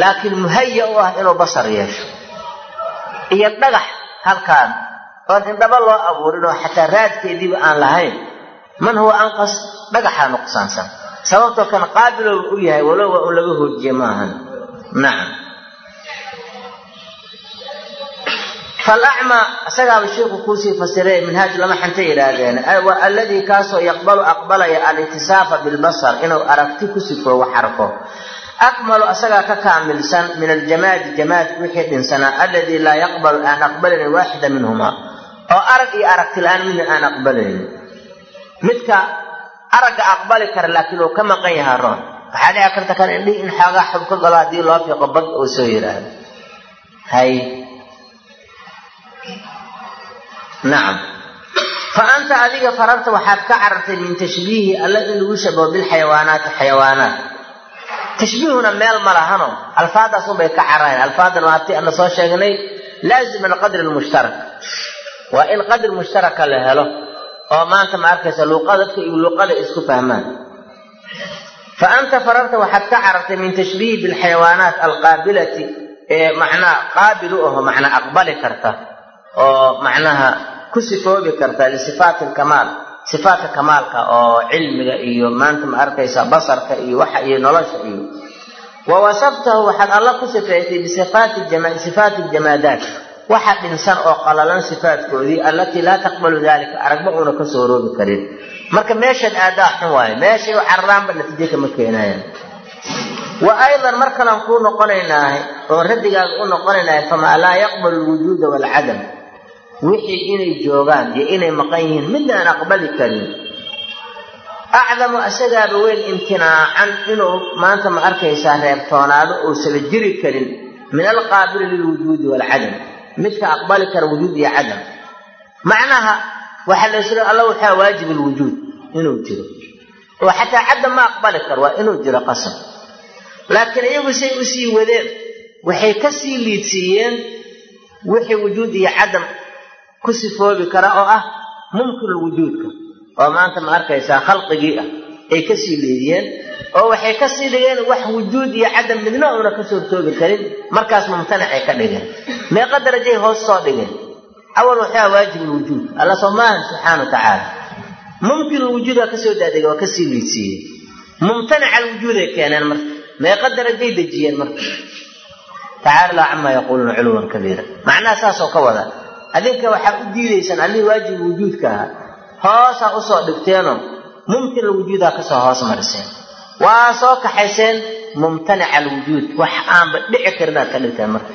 laakiin muhaya u ah inuu basar yeesho. Iyo dhagax halkaan oon indhaba loo abuurin oo xataa raadkeediiba aan lahayn. Man huwa anqas dhagaxaa nuqsaansan. Sababtoo kan qaabilooba u yahay walow waa un laga hoojiye maahan. Nacam falacmaa isagaaba sheikhu kuusii fasiray minhaaj lama xanta yidhaahdeen alladii kaasoo yaqbalu aqbalaya alintisaafa bilbasar inuu aragti ku sifoowo xarko akmalu asagaa ka kaamilsan min aljamaadi jamaad wixii dhinsanaa alladii laa yaqbalu aan aqbalayn waaxida minhumaa oo arag iyo aragti la'aan midna aan aqbalayn midka aragga aqbali kara laakiin uu ka maqan yaha roon waxaa dhici karta kan indhihi in xoogaa xub galo haddii loo fiiqo bad uu soo yidhaahdo nacam fa anta adiga fararta waxaad ka carartay min tashbiihi alla in lagu shabaho bilxayawaanaati xayawaanaat. Tashbiihuna meel ma lahano. Alfaadaas unbay ka cararayan alfaadan waa ti ana soo sheegnay laazim alqadri lmushtarak waa in qadri mushtaraka la helo oo maanta ma arkaysa dadka iyo luuqada isku fahmaan. Fa anta fararta waxaad ka carartay min tashbiihi bilxayawaanaat alqaabilati ee macnaha qaabil u aho macnaa aqbali karta oo macnaha ku sifoobi karta lisifaati lkamaal sifaatka kamaalka oo cilmiga iyo maanta ma arkaysa basarka iyo waxa iyo nolosha iyo. Wa waxaad alla ku sifeysay bisifaati ljamaadaat waxa dhinsan oo qalalan sifaatkoodii allatii laa taqbalu dalika aragba uuna ka soo roobi karin. Marka meeshaad aadaa xun waayo meeshay u cararaanba natiijo kama keenayaan wa aydan mar kalaan kuu noqonaynaahay oo radigaaga u noqonaynaahay famaa laa yaqbalu lwujuuda waalcadam wixii inay joogaan iyo inay maqan yihiin midna aan aqbali karin. Acdamu asagaaba weyn imtinaacan inuu maanta ma arkaysaa reebtoonaado uusaba jiri karin min alqaabili lilwujuudi waalcadam midka aqbali kara wujuud iyo cadam. Macnaha waxaa la alla waxaa waajib alwujuud inuu jiro. Oo xataa cadam ma aqbali karo waa inuu jiro qasab. Laakiin iyagu say u sii wadeen waxay ka sii liidsiiyeen wixii wujuud iyo cadam ku sifoobi kara oo ah mumkin wujuudka. Oo maanta ma arkaysaa khalqigii ah. Ay ka sii liidiyeen oo waxay ka sii dhigeen wax wujuud iyo cadam midna uuna ka suurtoobi karin. Markaas mumtanacay ka dhigeen. Meeqa darajay hoos soo dhigeen. Awal waxaa waajib lwujuud alla soo maahan subxaana wa tacaala. Mumkin lwujuudaa ka soo daadega waa ka sii liidsiiyeen mumtanaca alwujuuday keeneen marka. Meeqa darajay dejiyeen marka. Tacaala laa camaa yaquuluuna culuwan kabiira. Macnaha saasoo ka wada adinka waxaa u diidaysaan allihii waajib wujuudka ahaa hoosaa u soo dhigteenoo mumkin alwujuudaa ka soo hoos mariseen. Waa soo kaxayseen mumtanica alwujuud wax aanba dhici karinaad ka dhigteen marka.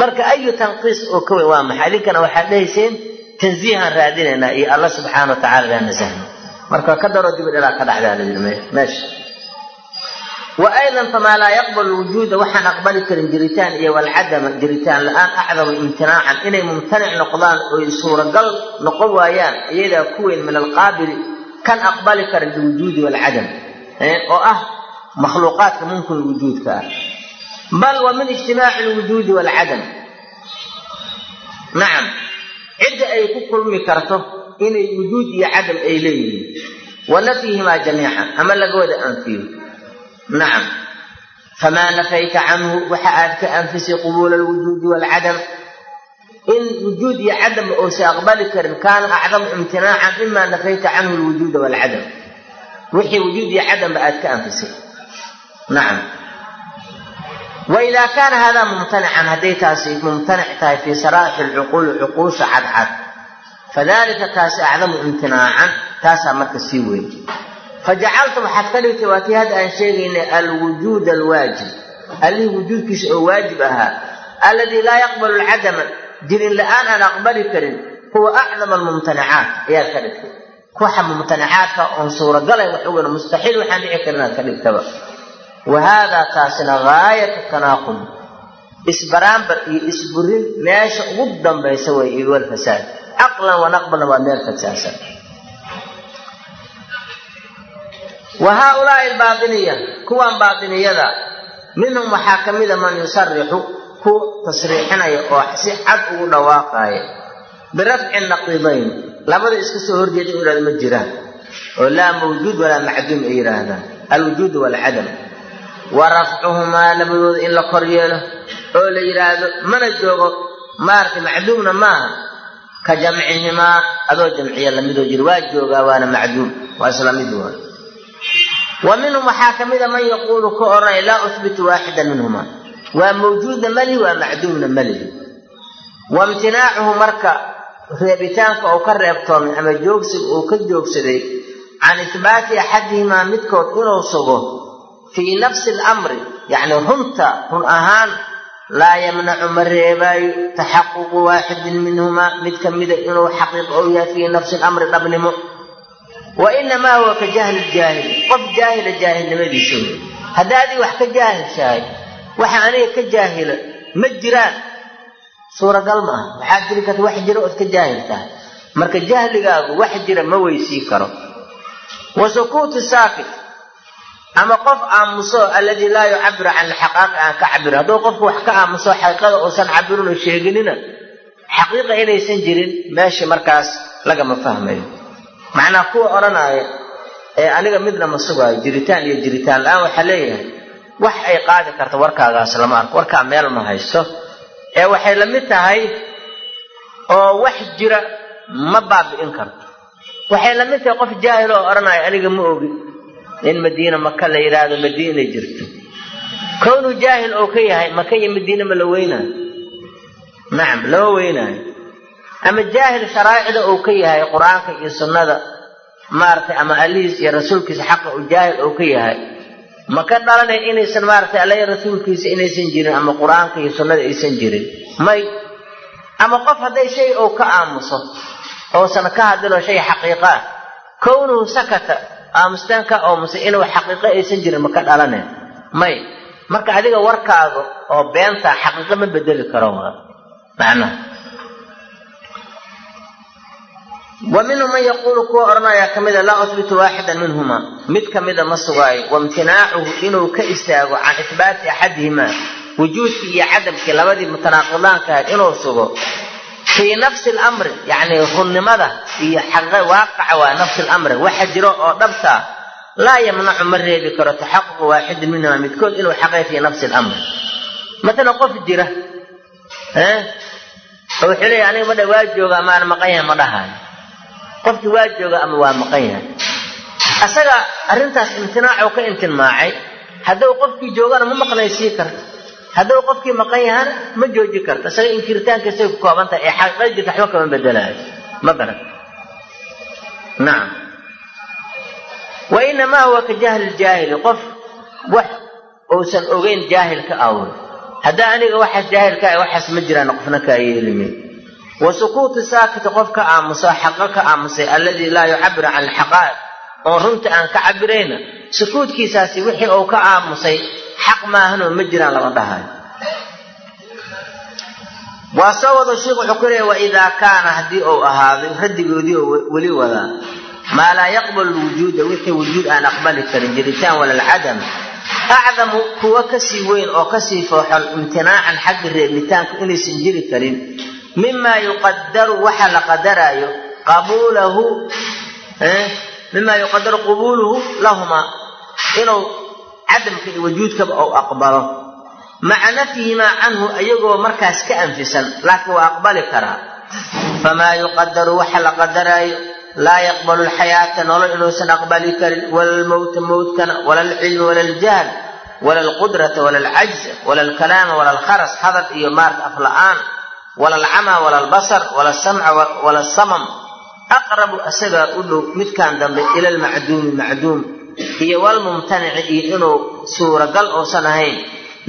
Marka ayu tanqiis oo ka weyn waa maxay? Idinkana waxaad dhehayseen tansiihaan raadinaynaa iyo alla subxaana wa tacala laa nasahno marka ka daro dibid ilaa ka dhacdaa la yidhi meesha wa aydan famaa laa yaqbalu wujuuda waxaan aqbali karin jiritaan iyo walcadama jiritaan la'aan acdamu imtinaacan inay mumtanic noqdaan oy suuragal noqon waayaan iyadaa ku weyn min alqaabili kan aqbali karin biwujuudi walcadam oo ah makhluuqaadka mumkin wujuudka ah. Bal wa min ijtimaaci lwujuudi walcadam nacam cidda ay ku kulmi karto inay wujuud iyo cadam ay leeyihiin. Wa nafyihimaa jamiican ama laga wada anfiyo nacam famaa nafayta canhu waxa aad ka anfisay qubuula alwujuudi waalcadam in wujuud iyo cadam uusa aqbali karin kaana acdamu imtinaacan mimaa nafayta canhu alwujuuda waalcadam wixii wujuud iyo cadamba aad ka anfisay nacam waidaa kaana haadaa mumtanican hadday taasi mumtanic tahay fii saraaxi lcuquuli cuquusha cadcad fadalika taasi acdamu imtinaacan taasaa marka sii weyn fajacalta waxaad ka dhigtay waa tii hadda aan sheegaynay alwujuud alwaajib allihii wujuudkiisa oo waajib ahaa alladii laa yaqbalu alcadama jirin la'aan aan aqbali karin huwa acdam almumtanicaat ayaad ka dhigtay kuxa mumtanicaadka oon suuragalay wax ogan mustaxiil waxaan dhici karin aad ka dhigtaba wa haadaa taasina gaayatu tanaaqud isbaraambar iyo isburin meesha ugu dambaysa way iyo walfasaad caqlan wa naqbalna waa meel fasaasa wa haaulaai albaatiniya kuwan baatiniyada minhum waxaa ka mida man yusarixu ku tasriixinaya oo si cad ugu dhawaaqaaya birafci naqiidayn labada iska soo horjeeda in ihahdo ma jiraan. Oo laa mawjuud walaa macduum ay yidhaahdaan. Alwujuud waalcadam wa rafcuhumaa labadooda in la kor yeelo oo la yidhaahdo mana joogo maaragtay macduumna maaha. Ka jamcihimaa adoo jamciya lamidoo jira waa joogaa waana macduum waa isla mid waa wa minhum waxaa ka mida man yaquulu ka odhanaya laa uhbitu waaxidan minhuma waa mawjuudna malihi waa macduumna malihi wa imtinaacuhu marka reebitaanka uu ka reebtoomay ama joogsiga uu ka joogsaday can ihbaati axadihimaa midkood inuu sugo fii nafsi alamri. Yacni runta run ahaan laa yamnacu ma reebaayo taxaququ waaxidin minhumaa. Mid ka mida inuu xaqiiq ou yahay fii nafsi alamri dhabnimo wa inamaa huwa ka jahli jaahil qof jaahila jaahilnimadiisa wey haddaa adig wax ka jaahilshahay waxa aniga ka jaahila ma jiraan. Suuragal ma aha. Waxaad jiri karta wax jira ood ka jaahil tahay marka jahligaagu wax jira ma weysii karo. Wa sukuutu saakit ama qof aamuso alladii laa yucabiru can alxaqaaqi aan ka cabirin hadduu qofku wax ka aamuso xaqiiqada uusan cabirin sheeginina xaqiiqa inaysan jirin meesha markaas lagama fahmayo macnaa kuwa odhanaaya ee aniga midna ma sugaayo jiritaan iyo jiritaan la'aan waxaa leeyahay wax ay qaadi karta warkaagaas lama arko warkaa meel ma haysto. Ee waxay la mid tahay oo wax jira ma baabi'in karto. Waxay la mid tahay qof jaahil oo odhanaya aniga ma ogi in madiina maka la yidhaahdo madiinay jirto. Kownuu jaahil oo ka yahay maka iyo madiina ma la weynaayo. Nacam lama weynaayo ama jaahil sharaa'icda uu ka yahay qur'aanka iyo sunnada maaragtay ama allihiis iyo rasuulkiisa xaqa uu jaahil uu ka yahay. Ma ka dhalanay inaysan maaragtay alla rasuulkiisa inaysan jirin ama qur'aanka iyo sunnada aysan jirin? May. Ama qof hadday shay uu ka aamuso ousan ka hadlino shay xaqiiqa ah kownuhu sakata aamustaan ka aamusay inuu xaqiiqo aysan jirin ma ka may. Marka adiga warkaaga oo beenta xaqiiqo ma bedeli karo macnaha wa minhum man yaquulu kuwa odhanayaa ka mida laa uhbitu waaxidan minhuma mid ka mida ma sugaayo waimtinaacuhu inuu ka istaago can ihbaati axadihimaa. Wujuudkii iyo cadamkii labadii mutanaaqidaanka ahayd inuu sugo. Fii nafsi lamri yacni runnimada iyo waaqaca waa nafsi lamri waxa jiro oo dhabtaa laa yamnacu ma reebi karo taxaququ waaxidin minhumaa. Midkood inuu xaqay fii nafsi lamri matalan qof jira oo wuxuu leeyahy aniga madha waa jooga amaan maqan yahay ma dhahaayo qofkii waa jooga ama waa maqan yahay asaga arrintaas imtinaacuu ka imtinmaacay hadduu qofkii joogana ma maqnaysii karto hadduu qofkii maqan yahana ma jooji karto isaga inkiritaankiisay ku kooban tahay ee xaqiiqada jirta waxba kama bedelaayo ma garan nacam wa huwa ka jahli ljaahili qof wax uusan ogeyn jaahilka awn haddaa aniga waxaas jaahilka ah waxaas ma jiraan qofna kaa yeelime wa sukuuti saakiti qof ka aamusa xaqa ka aamusay alladii laa yucabiru can alxaqaa'iq oon runta aan ka cabirayna sukuudkiisaasi wixii uu ka aamusay xaq maahanoo ma jiraan lama dhahayo. Waa soo wado sheikh wuxuu ku leeya waidaa kaana haddii uu ahaaday raddigoodii oo weli wadaa maa laa yaqbalu lwujuuda wixii wujuud aan aqbali karin jiritaan wala alcadam acdamu kuwa ka sii weyn oo ka sii fooxol imtinaacan xagga reebitaanku inaysan jiri karin mimaa yuqadaru waxa la qadaraayo qabuulahu mimaa yuqadaru qubuuluhu lahumaa inuu cadamka iyo wujuudkaba uu aqbalo maca nafyihimaa canhu ayagoo markaas ka anfisan laakiin waa aqbali karaa famaa yuqadaru waxa la qadaraayo laa yaqbalu alxayaata nolol inuusan aqbali karin wala almowta mowtkana wala alcilmi wala aljahl wala alqudrata wala alcajza wala alkalaama wala alkharas hadal iyo maarta afla'aan wala alcamaa wala albasar wala alsamca wala alsamam aqrabu asagaa u dhow midkan dambe ila almacduumi macduum. Iyo walmumtanici iyo inuu suuragal uusan ahayn.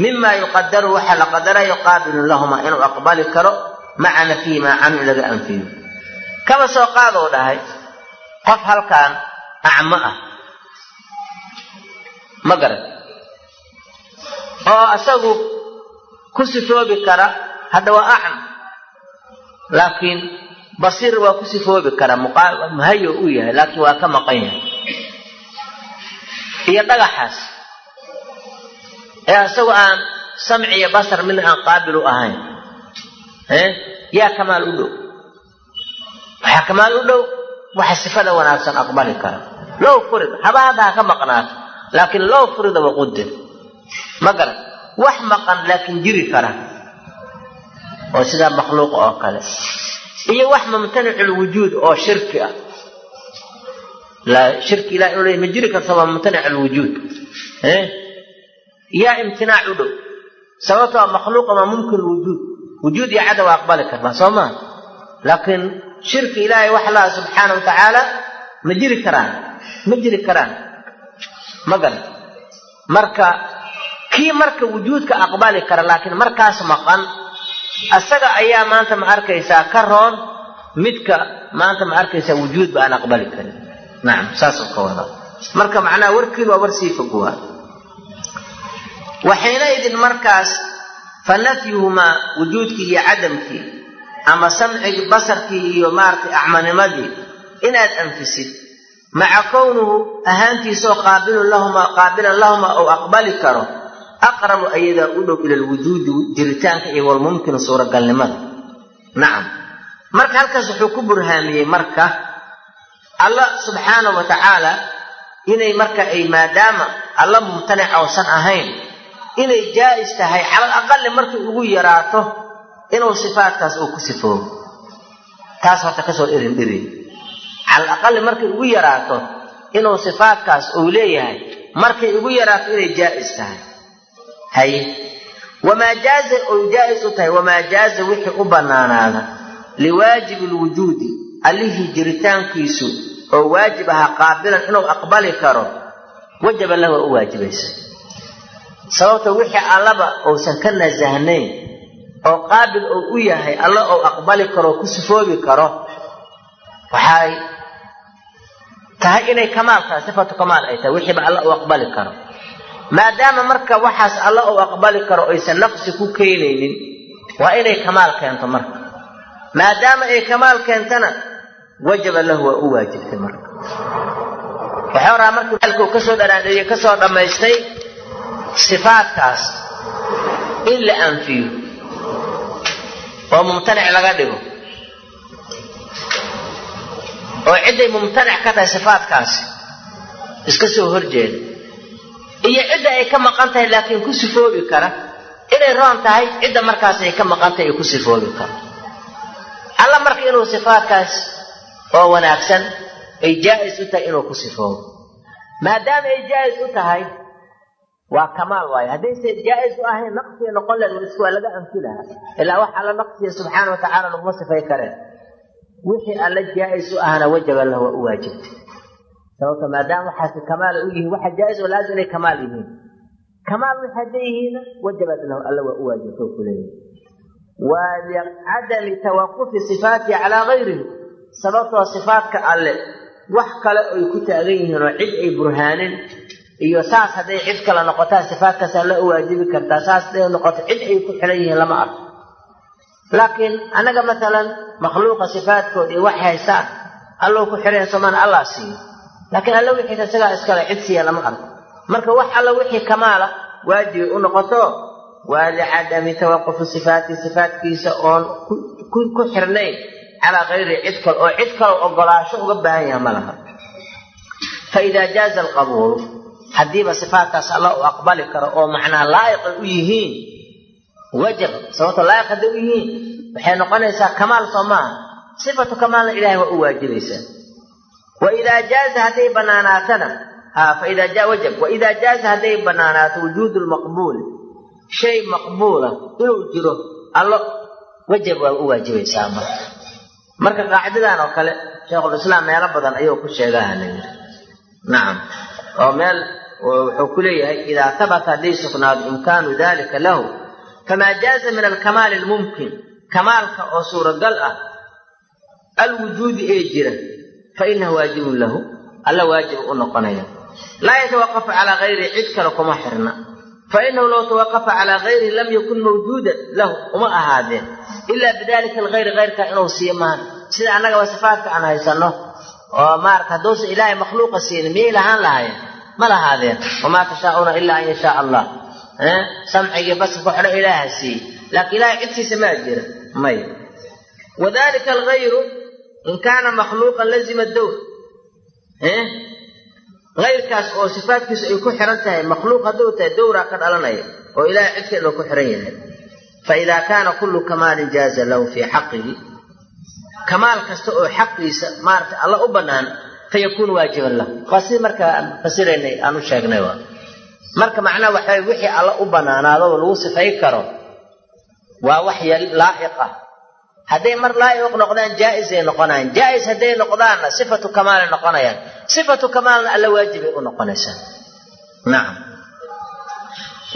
Mima yuqadaru waxa la qadarayo qaabilun lahumaa inuu aqbali karo maca nafyihimaa canhu in laga anfiyo. Kaba soo qaadou dhahay qof halkan acmo ah. Ma garan oo isagu ku sifoobi kara hadda waa acm laakiin basiir waa ku sifoobi kara muhayo u yahay laakiin waa ka maqan yahay. Iyo dhagaxaas ee isagu aan samci iyo basar midna aan qaabil u ahayn yaa kamaal u dhow. Waxaa kamaal u dhow waxa sifada wanaagsan aqbali kara. Low furid haba hadda ha ka maqnaato laakiin low furida waqudir ma garan wax maqan laakiin jiri kara oo sidaa makhluuq oo kale. Iyo wax mumtaniculwujuud oo shirki ah. Shirki ilah inuu leey ma jiri karta waa mumtanic alwujuud yaa imtinaac u dhow. Sababtoo makhluuqa maa wujuud. Wujuud iyo cadam waa aqbali kartaa soo maa laakiin shirki ilaahay wax laha subxaana wa tacaala ma jiri karaan. Ma jiri karaan. Ma garan marka kii marka wujuudka aqbali kara laakiin markaas maqan asaga ayaa maanta ma arkaysaa ka roon midka maanta ma arkaysaa wujuudba aan aqbali karin. Nacam saasuu ka wadaa marka macnaha warkiiba war sii foguwaa waxaynaydin markaas fa nafyuhumaa wujuudkii iyo cadamkii ama samcigii basarkii iyo maaratay acmanimadii inaad anfisid. Maca kownuhu ahaantiisoo qaabilan lahumaa ou aqbali karo aqrabu ayadaa u dhow ila lwujuudi jiritaanka iyo walmumkinu suuragalnimada nacam marka halkaas wuxuu ku burhaamiyey marka allah subxaana wa tacaala inay marka ay maadaama alla mumtanic uusan ahayn inay jaa'is tahay calal aqali markay ugu yaraato inuu sifaadkaas uu ku sifoobo taas horta ka soo dhirin calal aqali markay ugu yaraato inuu sifaadkaas uu leeyahay markay ugu yaraato inay jaa'is tahay haye wamaa jaaza ou jaa'is u tahay wamaa jaaza wixii u bannaanaada. Liwaajibi lwujuudi allihii jiritaankiisu oo waajib ahaa qaabilan inuu aqbali karo wajaba lahu waa u waajibaysa. Sababta wixii allaba uusan ka nasahnayn oo qaabil uu u yahay alla ou aqbali karo oo ku sifoobi karo waxay tahay inay kamaal tahay sifatu kamaal ay tahay wixiiba alla uu aqbali karo maadaama marka waxaas alla uu aqbali karo aysan naqsi ku keenaynin waa inay kamaal keento marka. Maadaama ay kamaal keentana wajaba lahu waa u waajibtay marka. Waxay oraa markii alkuu ka soo dharaadheeyey ka soo dhammaystay sifaadkaas in la anfiyo oo mumtanic laga dhigo. Oo cidday mumtanic ka tahay sifaadkaasi iska soo horjeeda iyo cidda ay ka maqan tahay laakiin ku sifoobi kara. Inay roon tahay cidda markaas ay ka maqan tahay ay ku sifoobi karo alla marka inuu sifaadkaas oo wanaagsan ay jaa'is u tahay inuu ku sifoobo. Maadaama ay jaa'is u tahay waa kamaal waayo. Haddayse jaa'is u ahayn naqsiga noqon lahayd waa laga anfi lahaa ilaa wax alla naqsiya subxaana wa tacaala laguma sifay kareen. Wixii alla jaa-is u ahna wajaba lahu waa u waajibtay sababto maadaama waxaasi kamaala u yihiin waxa jaa-is oo laazim inay kamaal yihiin. Kamaal waxay hadday yihiinna wajabat lahu alla waa u waajibta oo kuleeyahay wa licadami tawaqufi sifaatihi calaa gayrihi sababtoo sifaadka alle wax kale ay ku taagan yihiin oo cid ay burhaanin iyo saas hadday cid kale noqotaa sifaadkaas alla u waajibi kartaa saas hadday noqoto cid ay ku xilan yihiin lama arko. Laakiin annaga masalan makhluuqa sifaadkood iyo wax haystaan allow ku xiran somaan allah siiyo laakiin alla wixiisa isagaa iskale cid siiya lama arko marka wax alla wixii kamaala waajibay u noqoto. Waa licadami tawaqufi sifaati sifaatkiisa oon ku xirnayn calaa kayri cid kale oo cid kale ogolaasho uga baahan yaha ma laha. Fa idaa jaaza alqabuulu haddiiba sifaatkaas alla u aqbali karo oo macnaa laa'iqay u yihiin wajab sababto laa'iq hadday u yihiin waxay noqonaysaa kamaal soo maaha. Sifatu kamaalna ilahay waa u waajibaysaa wa idaa jaaza hadday banaanaatana ha fa idaa jaa wajab wa idaa jaaza hadday banaanaato wujuudu lmaqbuuli shay maqbuula inuu jiro allo wajab waa u waajibaysaa marka marka qaacidadan oo kale sheikhulislaam meelo badan ayuu ku sheegaha la yidhi nacam oo meel wuxuu ku leeyahay idaa habata hadday sugnaado imkaanu dalika lahu famaa jaaza min alkamaali almumkin kamaalka oo suuragal ah alwujuudi ee jira fa inahu waajibun lahu. Alla waajib u noqonaya. Laa yatawaqafu calaa gayrihi cid kale kuma xirna. Fa inahu low tawaqafa calaa gayrihi lam yakun mawjuudan lahu uma ahaadeen. Ilaa bidalika algayri kayrka inuu siiyo maahan sida annagaba sifaadka aan haysanno oo maarata hadduusan ilaahay makhluuqa siinin miyay lahaan lahaayeen? Ma lahaadeen. Wamaa tashaa'uuna ilaa an yashaa allah samcigii basarka waxdha ilaaha siiyey. Laakiin ilahay cidsiisa maa jira. May. Wadalika algayru in kaana makhluuqan lazima dowr ayrkaas oo sifaadkiisu ay ku xiran tahay makhluuq hadduu tahay dowraa ka dhalanaya oo ilahay cidkeedoo ku xiran yahay. Fa idaa kaana kullu kamaalin jaaza lahu fii xaqihi. Kamaal kasta oo xaqiisa maarata alla u bannaan fa yakuunu waajiban lahu waa sidii markaa aan fasiraynay aan sheegnay waa. Marka macnaha waxaway wixii alla u bannaanaadoo lagu sifay karo waa wax laa'iq ah hadday mar laa'iq noqdaan jaa'isay noqonayaan. Jaa'is hadday noqdaanna sifatu kamaalay noqonayaan. Sifatu kamaalna alla waajibay u noqonaysaa nacam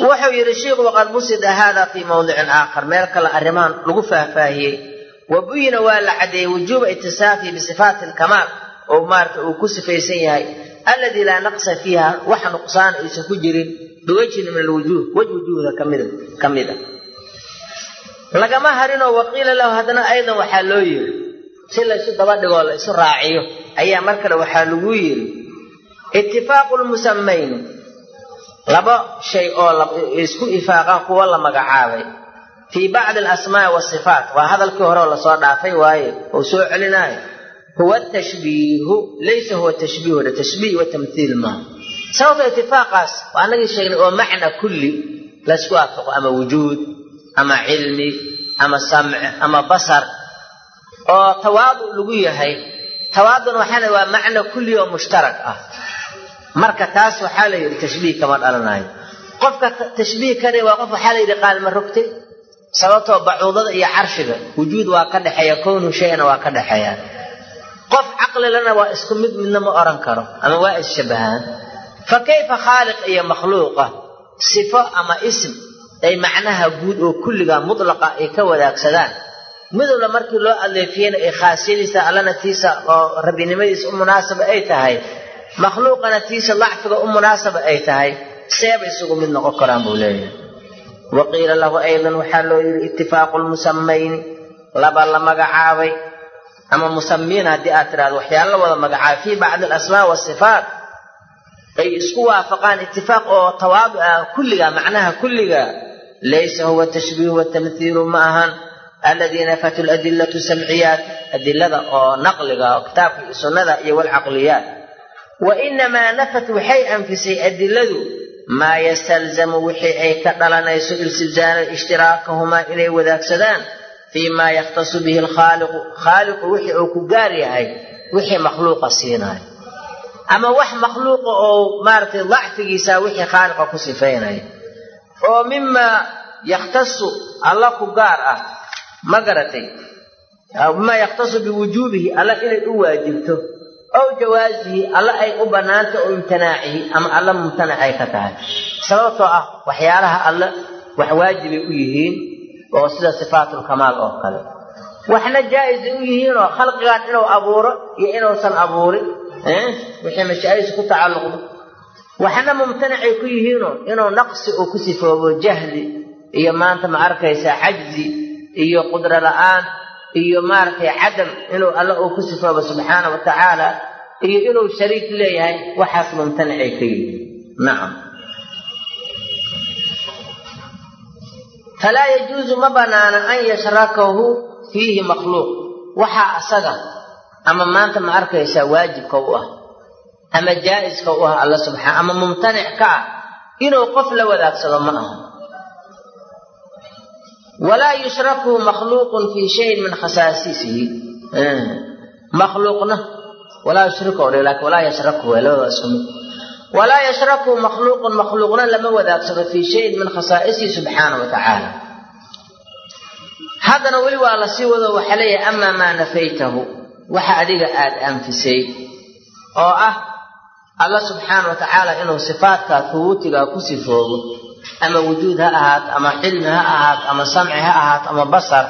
wuxuu yidhi sheikhu waqad busida haada fii mawdicin aakhar. Meel kale arrimahan lagu faahfaahiyey. Wa buyina waa la caddeeyey wujuuba itisaafihi bisifaati alkamaal oo maarata uu ku sifaysan yahay. Alladii laa naqsa fiiha wax nuqsaan aysan ku jirin. Biwajhin min alwujuuh wej wujuuhda kamida ka lagama harinoo waqiila lahu haddana aydan waxaa loo yidhi si laysu daba dhigoo la isu raaciyo ayaa mar kale waxaa lagu yidhi itifaaqu lmusamayni laba shay oo isku ifaaqaan kuwa la magacaabay. Fii bacdi alasmaa'i wasifaat waa hadalkii hore oo la soo dhaafay waaye ou soo celinaayo huwa tashbiihu laysa huwa tashbiihu tashbiih wa tamthiil sababta itifaaqaas anagii sheegnay oo macna kulli laysku waafaqo ama wujuud ama cilmi ama samc ama basar oo tawaadu lagu yahay. Tawaaduna waxaa waa macna kulli oo mushtarak ah. Marka taas waxaa la yidhi tashbiih kama dhalanayo qofka tashbiih kani waa qof waxaa la yidhi qaalma rogtay? Sababtoo bacuudada iyo carshiga wujuud waa ka dhexeeya kownu shayna waa ka dhexeeya. Qof caqlilana waa isku mid midna ma oran karo ama waa isshabahaan fa kayfa khaaliq iyo makhluuqa? Sifo ama ism ay macnaha guud oo kulliga mutlaqa ay ka wadaagsadaan. Midowna markii loo adeefiyena ay khaasiyadiisa allana tiisa oo rabbinimadiisa u munaasaba ay tahay makhluuqana tiisa dacfiga u munaasaba ay tahay seeba isugu mid noqon karaan buu leeyahay. Wa qiila lahu aydan waxaa loo yidhi itifaaqu lmusamayni laba la magacaabay. Ama musamiin haddii aad tidhahdo waxyaala la wada magacaabay fii bacdi alasmaa wasifaat ay isku waafaqaan itifaaq oo tawaadu ah kulliga macnaha kulliga laysa huwa tashbiihu watamthiilu ma ahan alladii nafatu ladillatu samciyaat adilada oo naqliga oo kitaabka iyo sunnada iyo walcaqliyaat wa inamaa nafat waxay anfisay adiladu maa yastalzamu wixii ay ka dhalanayso iltizaama ishtiraakahumaa inay wadaagsadaan fii maa yakhtasu bihi alkhaaliqu khaaliqu wixii uu ku gaar yahay wixii makhluuqa siinayo ama wax makhluuqa oo maaragtay dacfigiisa wixii khaaliqa ku sifaynaya oo mimaa yakhtasu alla ku gaar ah ma garatay? Bimaa yakhtasu biwujuubihi alla inay u waajibto ow jawaasihi alla ay u bannaanta oo imtinaacihi ama alla mumtanac ay ka tahay. Sababtoo ah waxyaalaha alle wax waajibay u yihiin oo sida sifaatulkamaal oo kale. Waxna jaa'isay u yihiinoo khalqigan inuu abuuro iyo inuusan abuurin wixii mashaa'isa ku tacalluqdo waxna mumtanacay ku yihiinoo inuu naqsi uu ku sifoobo jahli iyo maanta ma arkaysaa cajzi iyo qudro la'aan iyo maaragtay cadam inuu alla uu ku sifoobo subxaana wa tacaala iyo inuu shariik leeyahay waxaas mumtanacay ka yihiin. Nacam falaa yajuusu ma banaana an yashrakahu fiihi makhluuq. Waxaa asaga ama maanta ma arkaysaa waajibka u ah ama jaa'iska u ah alla subxaana ama mumtanic ka ah inuu qof la wadaagsado ma aha. Walaa yushraku makhluuqun fii shayin min khasaasisihi makhluuqna walaa yushriku laakin walaa yashraku way labada isku mid. Walaa yashraku makhluuqun makhluuqna lama wadaagsado fii shayin min khasaa'isihi subxaana wa tacaala. Haddana weli waa la sii wado waxaa leeyahay amaa maa nafaytahu? Waxa adiga aad anfisay oo ah alla subxaana wa tacaala inuu sifaadkaa hubuutigaa ku sifoobo ama wujuud ha ahaato ama cilmi ha ahaato ama samci ha ahaato ama basar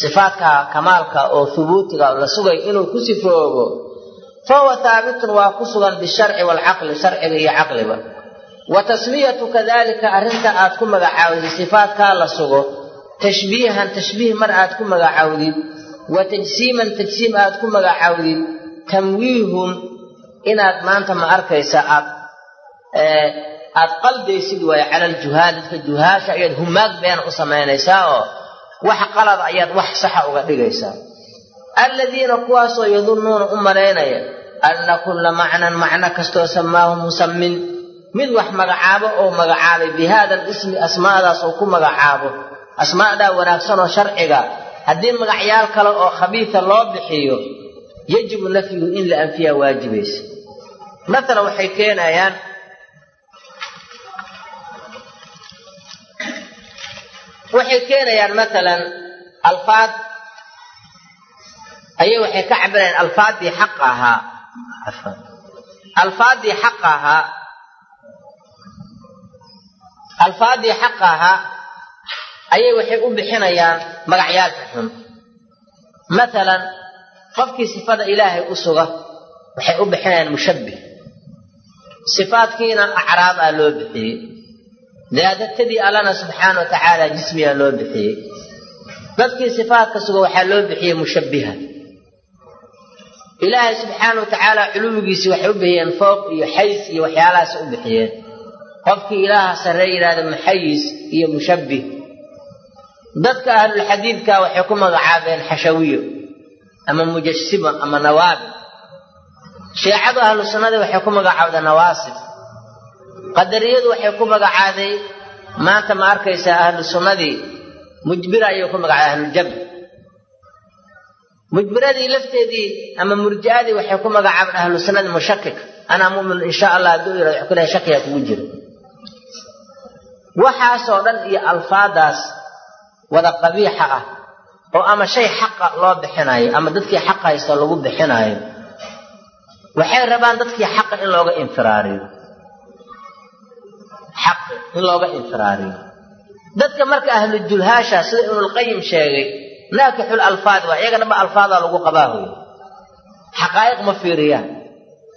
sifaadka kamaalka oo hubuutiga la sugay inuu ku sifoobo fahuwa haabitun waa ku sugan bisharci waalcaqli sharciga iyo caqliba. Wa tasmiyatu kadalika arrinta aad ku magacaawdid sifaadkaa la sugo tashbiihan tashbiih mar aad ku magacaawdid wa tajsiiman tajsiim aad ku magacaawdid tamwiihun inaad maanta ma arkaysa aad aad qaldaysid waayo cala aljuhaal dadka juhaasha ayaad humaag beena u samaynaysaa oo wax qalada ayaad wax saxa uga dhigaysaa. Alladiina kuwaasoo yadunnuuna u malaynaya anna kulla macnan macno kastoo samaahu musammin mid wax magacaabo oo magacaabay bi haada alismi asmaadaas oo ku magacaabo asmaadaa wanaagsanoo sharciga haddii magacyaal kale oo khabiisa loo bixiyo yajibu nafyuhu in la anfiyaa waajibaysa maalan waxay keenayaan waxay keenayaan maalan alfaad ayay waxay ka cabirayaan alfaaddii xaqa ahaa. Alfaaddii xaqa ahaa alfaaddii xaqa ahaa ayay waxay u bixinayaan magacyaalka xun. Maalan qofkii sifada ilaahay u suga waxay u bixinayaan mushabbih sifaadkiina acraab aa loo bixiyey. Daadatadii allana subxaana wa tacaala jismigaa loo bixiyey. Dadkii sifaadka suga waxaa loo bixiyey mushabbiha. Ilaahay subxaana wa tacaala culuwigiisii waxay u bixiyeen fooq iyo xays iyo waxyaalahaas u bixiyeen. Qofkii ilaaha sarree yidhahda muxayis iyo mushabbih dadka ahlulxadiidka waxay ku magacaabeen xashawiyo ama mujasimo ama nawaabib shiicadu ahlu sunnadii waxay ku magacaabda nawaasib. Qadariyadu waxay ku magacaaday maanta ma arkaysaa ahlu sunnadii mujbira ayay ku magacaaday ahluljabr mujbiradii lafteedii ama murji'adii waxay ku magacaabeen ahlu mushakik anaa mumin insha allah hadduu yiraahdo wuxuu leeyahay shakiyaa kugu jiro waxaasoo dhan iyo alfaadaas wada qabiixa ah oo ama shay xaqa loo bixinayo ama dadkii xaqa haysta lagu bixinaayo waxay rabaan dadkii xaqa in looga infiraariyo. Xaqi in looga infiraariyo. Dadka marka ahlu julhaasha sida ibnulqayim sheegay naakixul alfaad waa iyaga dhanba alfaadaa lagu qabaahoy xaqaa'iq ma fiiriyaan.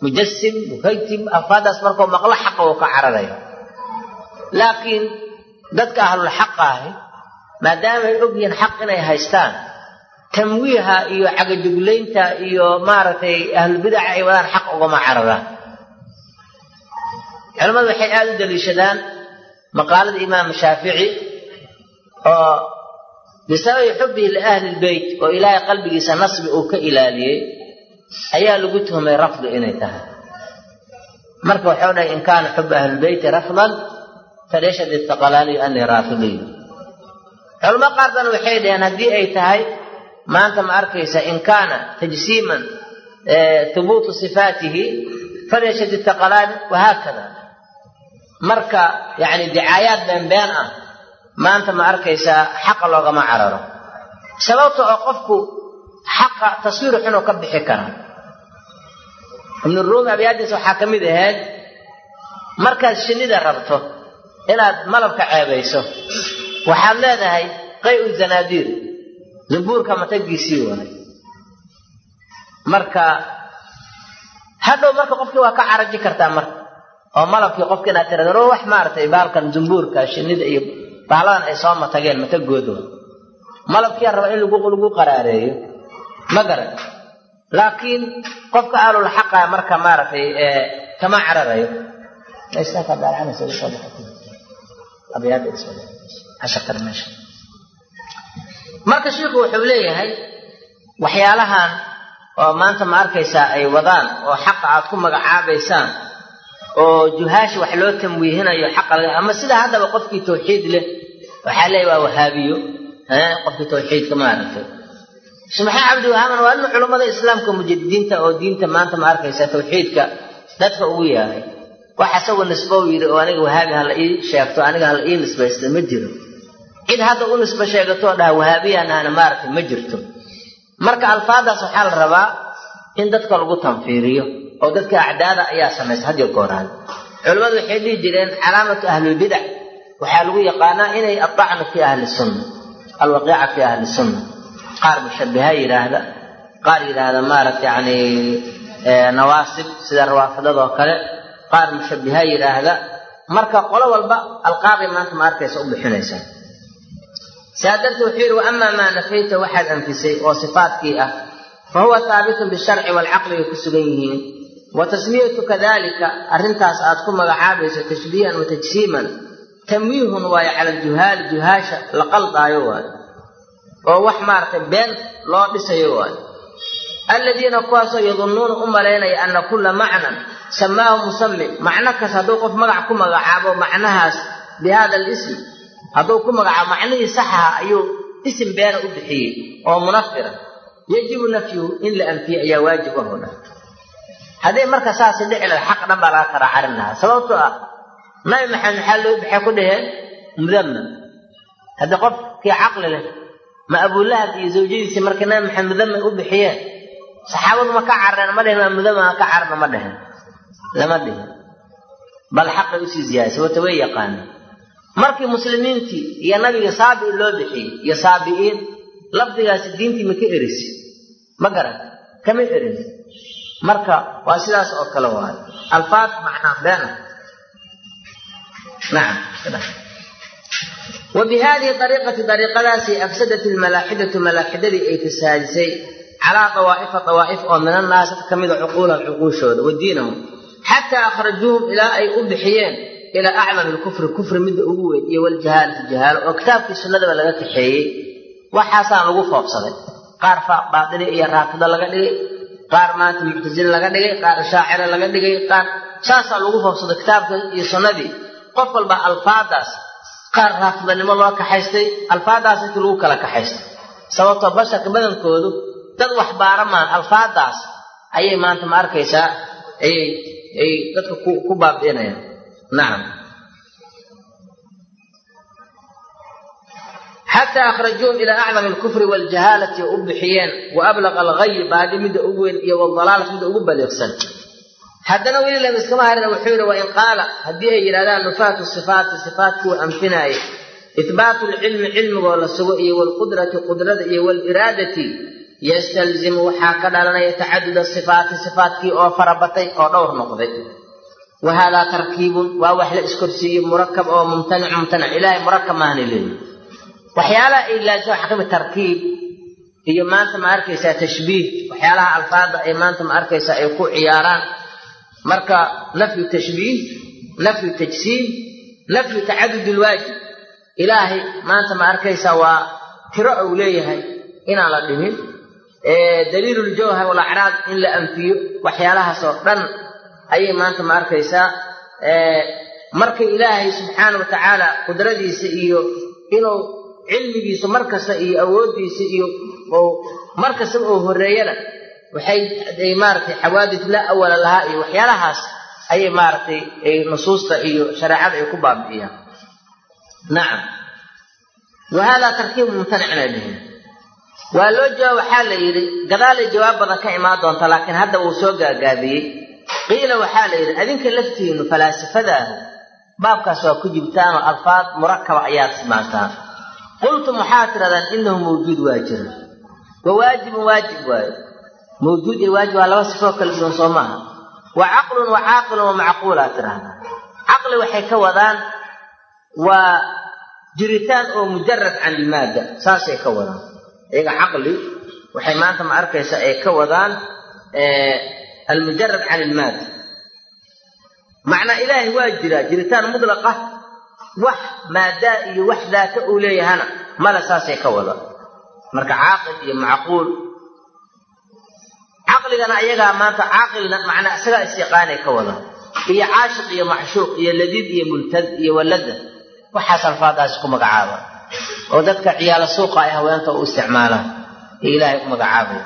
Mujasim muhaytim alfaadaas markuu maqlo xaqa uu ka cararaya. Laakiin dadka ahlul ahi maadaama ay og yihiin xaq inay haystaan. Tamwiiha iyo cagajuglaynta iyo maaragtay ahlubidaca ay wadaan xaq ugama cararaan culimmadu waxay aada u daliishadaan maqaalada imaamu shaafici oo bisababi xubbihi liahli lbeyt oo ilaahay qalbigiisa nasbi uu ka ilaaliyey ayaa lagu tuhmay rafdi inay tahay. Marka waxau dhahay in kaana xubu ahlilbeyti rafdan falyashhad istaqalaaliyu anii raafidiyu culamo qaar waxay dhaheen haddii ay tahay maanta ma arkaysa in kaana tajsiiman hubuutu sifaatihi falyashhad istaqalaali wahaakada marka yani dicaayaad beenbeen ah maanta ma arkaysaa xaqa loogama cararo. Sababta oo qofku xaqa taswiir xunoo ka bixi kara. Ibnu ruumi abyaadiisa waxaa ka mid ahayd markaad shinnida rabto inaad malabka ceebayso waxaad leedahay qay-u zanaadiir zambuurka matagiisii waay marka hadhow marka qofkii waa ka caraji kartaa marka oo malabkii qofki inaad tirada ro wax maaragtay baalkan zumbuurka shinnida iyo bahladan ay soo matageen matagooda malabkiyaa raba in lagu qaraareeyo. Ma garan laakiin qofka aalul xaqa marka maaragtay kama cararayo marka shiikhu wuxuu leeyahay waxyaalahan oo maanta ma arkaysaa ay wadaan oo xaqa aad ku magacaabaysaan oo juhaashi wax loo tamwiihinayo xaqa laga ama sida haddaba qofkii tawxiid leh waxaa leeyahy waa wahaabiyo qofkii tawxiidka maaragtay maxamed cabdiwahaaban waa nin culammada islaamka mujadidiinta oo diinta maanta ma arkaysa tawxiidka dadka ugu yahay wax isagoo nisbo u yidhi oo aniga wahaabi hala ii sheegto aniga hala ii nisbaysta ma jiro cid hadda u nisbo sheegatoo dhaha wahaabiyanaana maaragtay ma jirto. Marka alfaadaas waxaa la rabaa in dadka lagu tanfiiriyo oo dadka acdaada ayaa samaysa had iyo gooraan culimmadu waxay dhihi jireen calaamatu ahlilbidac waxaa lagu yaqaanaa inay adacnu fii ahli sunna alwaqiica fii ahli sunna. Qaar mushabiha yidhaahda qaar yidhaahda maaragta yani nawaasib sida rawaafidadoo kale. Qaar mushabiha yidhaahda marka qolo walba alqaabay maanta ma arkaysa u bixinaysaa darteed wuxuu yidhi waamaa maa nafayta waxaad anfisay oo sifaatkii ah fa huwa haabitun bisharci waalcaqli ay ku sugan yihiin. Wa tasmiyatu kadalika arrintaas aad ku magacaabayso tashbiihan wa tajsiiman tamwiihun waayo cala aljuhaali juhaasha la qaldaayo waayo oo wax maaragtay been loo dhisayo waayo alladiina kuwaasoo yadunnuuna u malaynaya anna kulla macnan samaahu musami macno kas hadduu qof magac ku magacaabo macnahaas bi hada alism hadduu ku magacaabo macnihii saxaha ayuu isim beena u bixiyey oo munafira. Yajibu nafyuhu in la anfiye ayaa waajib aho dhan haddii marka saasi dhici laha xaq dhan baa laga karaa carin lahaa sababtoo ah nabi maxamed maxaa loo baxay ku dhaheen mudamam haddii qofkii caqli leh ma abulahab iyo zawjadiisii markii nabi maxamed mudamam u bixiyeen saxaabadu ma ka carareen ma dhehen maa mudamam ka cararna ma dhehen lama dhihin. Bal xaqay u sii ziyaadisay wata way yaqaaneen markii muslimiintii iyo nabiga saabi'i loo bixiyey iyo saabi'iin lafdigaasi diintii ma ka erisi. Ma garan kama erin marka waa sidaas oo kale waayo. Alfaad macnaa beena. Nacam wa bi ariiqati dariiqadaasi afsadat ilmalaaxidatu malaaxidadii ay fasaadisay calaa dawaa'ifa dawaa'if oo min annaasi ka mida cuquulan cuquushooda wa diinahum xataa akhrajuuhum ilaa ay u bixiyeen ilaa aclami lkufri kufri midda ugu weyn iyo waljahaalati jahaalo oo kitaabkii sunnadaba laga kaxeeyey waxaasaan lagu foobsaday. Qaar baatili iyo raafido laga dhigay qaar maanta muctasile laga dhigay qaar shaacire laga dhigay qaar saasaa lagu foobsaday kitaabka iyo sunnadii. Qof walba alfaadaas qaar raafidanimo loo kaxaystay alfaadaas intii lagu kala kaxaystay. Sababtoo basharka badankoodu dad wax baara maan alfaadaas ayay maanta ma arkaysaa ayay ay dadka ku baabi'inayaan nacam xataa akhrajuuhum ilaa acdami alkufri waljahaalati u bixiyeen wa ablaqa alghayi baadi midda ugu weyn iyo waldalaalat midda ugu baliiqsan haddana weli lama iskama harina wuxuu yidhi wain qaala haddii ay yidhahdaan nufaatu sifaati sifaatkuu anfinaaye ihbaatu lcilmi cilmigoo la sugo iyo waalqudrati qudrada iyo waaliraadati yastalzimu waxaa ka dhalanaya tacaduda sifaati sifaatkii oo farabatay oo dhowr noqday wa haadaa tarkiibun waa wax la iskorsiiyey murakab oo mumtanic mumtanic ilaahay murakab maahna leeyi waxyaalaha ay laazima waxaa ka mid tarkiib iyo maanta ma arkaysaa tashbiih waxyaalaha alfaada ay maanta ma arkaysaa ay ku ciyaaraan marka nafyu tashbiih nafyu tajsiim nafyu tacadud lwaajib ilaahay maanta ma arkaysaa waa tiro ou leeyahay inaan la dhimin daliilu ljawhar walacraad in la anfiyo waxyaalahaas oo ayay maanta ma arkaysaa marka ilaahay subxaana wa tacaala qudradiisa iyo inuu cilmigiisu markasta iyo awooddiisa iyo mar kastaba oo horreeyana waxay maaragtay xawaadis la awala lahaa iyo waxyaalahaas ayay maaragtay ay nusuusta iyo shareecada ay ku baabi'iyaan nacam wa haadaa tarkiib mumtanicna dhihin waa loo jawaab waxaa la yidhi gadaalay jawaab badan ka imaan doonta laakiin hadda wuu soo gaagaabiyey qiila waxaa la yidhi adinka laftiinnu falaasifadaahu baabkaas waa ku jibtaanoo alfaad murakaba ayaad ismaantaan qultum waxaad tidhahdaan inahu mawjuud waa jira wa waajibun waajib waayo. Mawjuud iyo waajib waa laba sifoo kala duwan soo maaha. Wa caqlun wa caaqilun wa macquulaad tidhahdaan caqli waxay ka wadaan waa jiritaan oo mujarad can ilmaadda saasay ka wadaan. Iyaga caqli waxay maanta ma arkaysa ay ka wadaan almujarad can ilmaadda macnaa ilaahay waa jiraa jiritaan mudlaqa wax maadaa iyo wax daata uu leeyahana male saasay ka wada marka caaqil iyo macquul caqligana ayagaa maanta caaqilna macnaa isagaa isyaqaanay ka wada iyo caashiq iyo macshuuq iyo ladiid iyo multad iyo walada waxaas alfaadaas ku magacaaba oo dadka ciyaalo suuqa ay haweenta u isticmaalaan ee ilaahay ku magacaabaya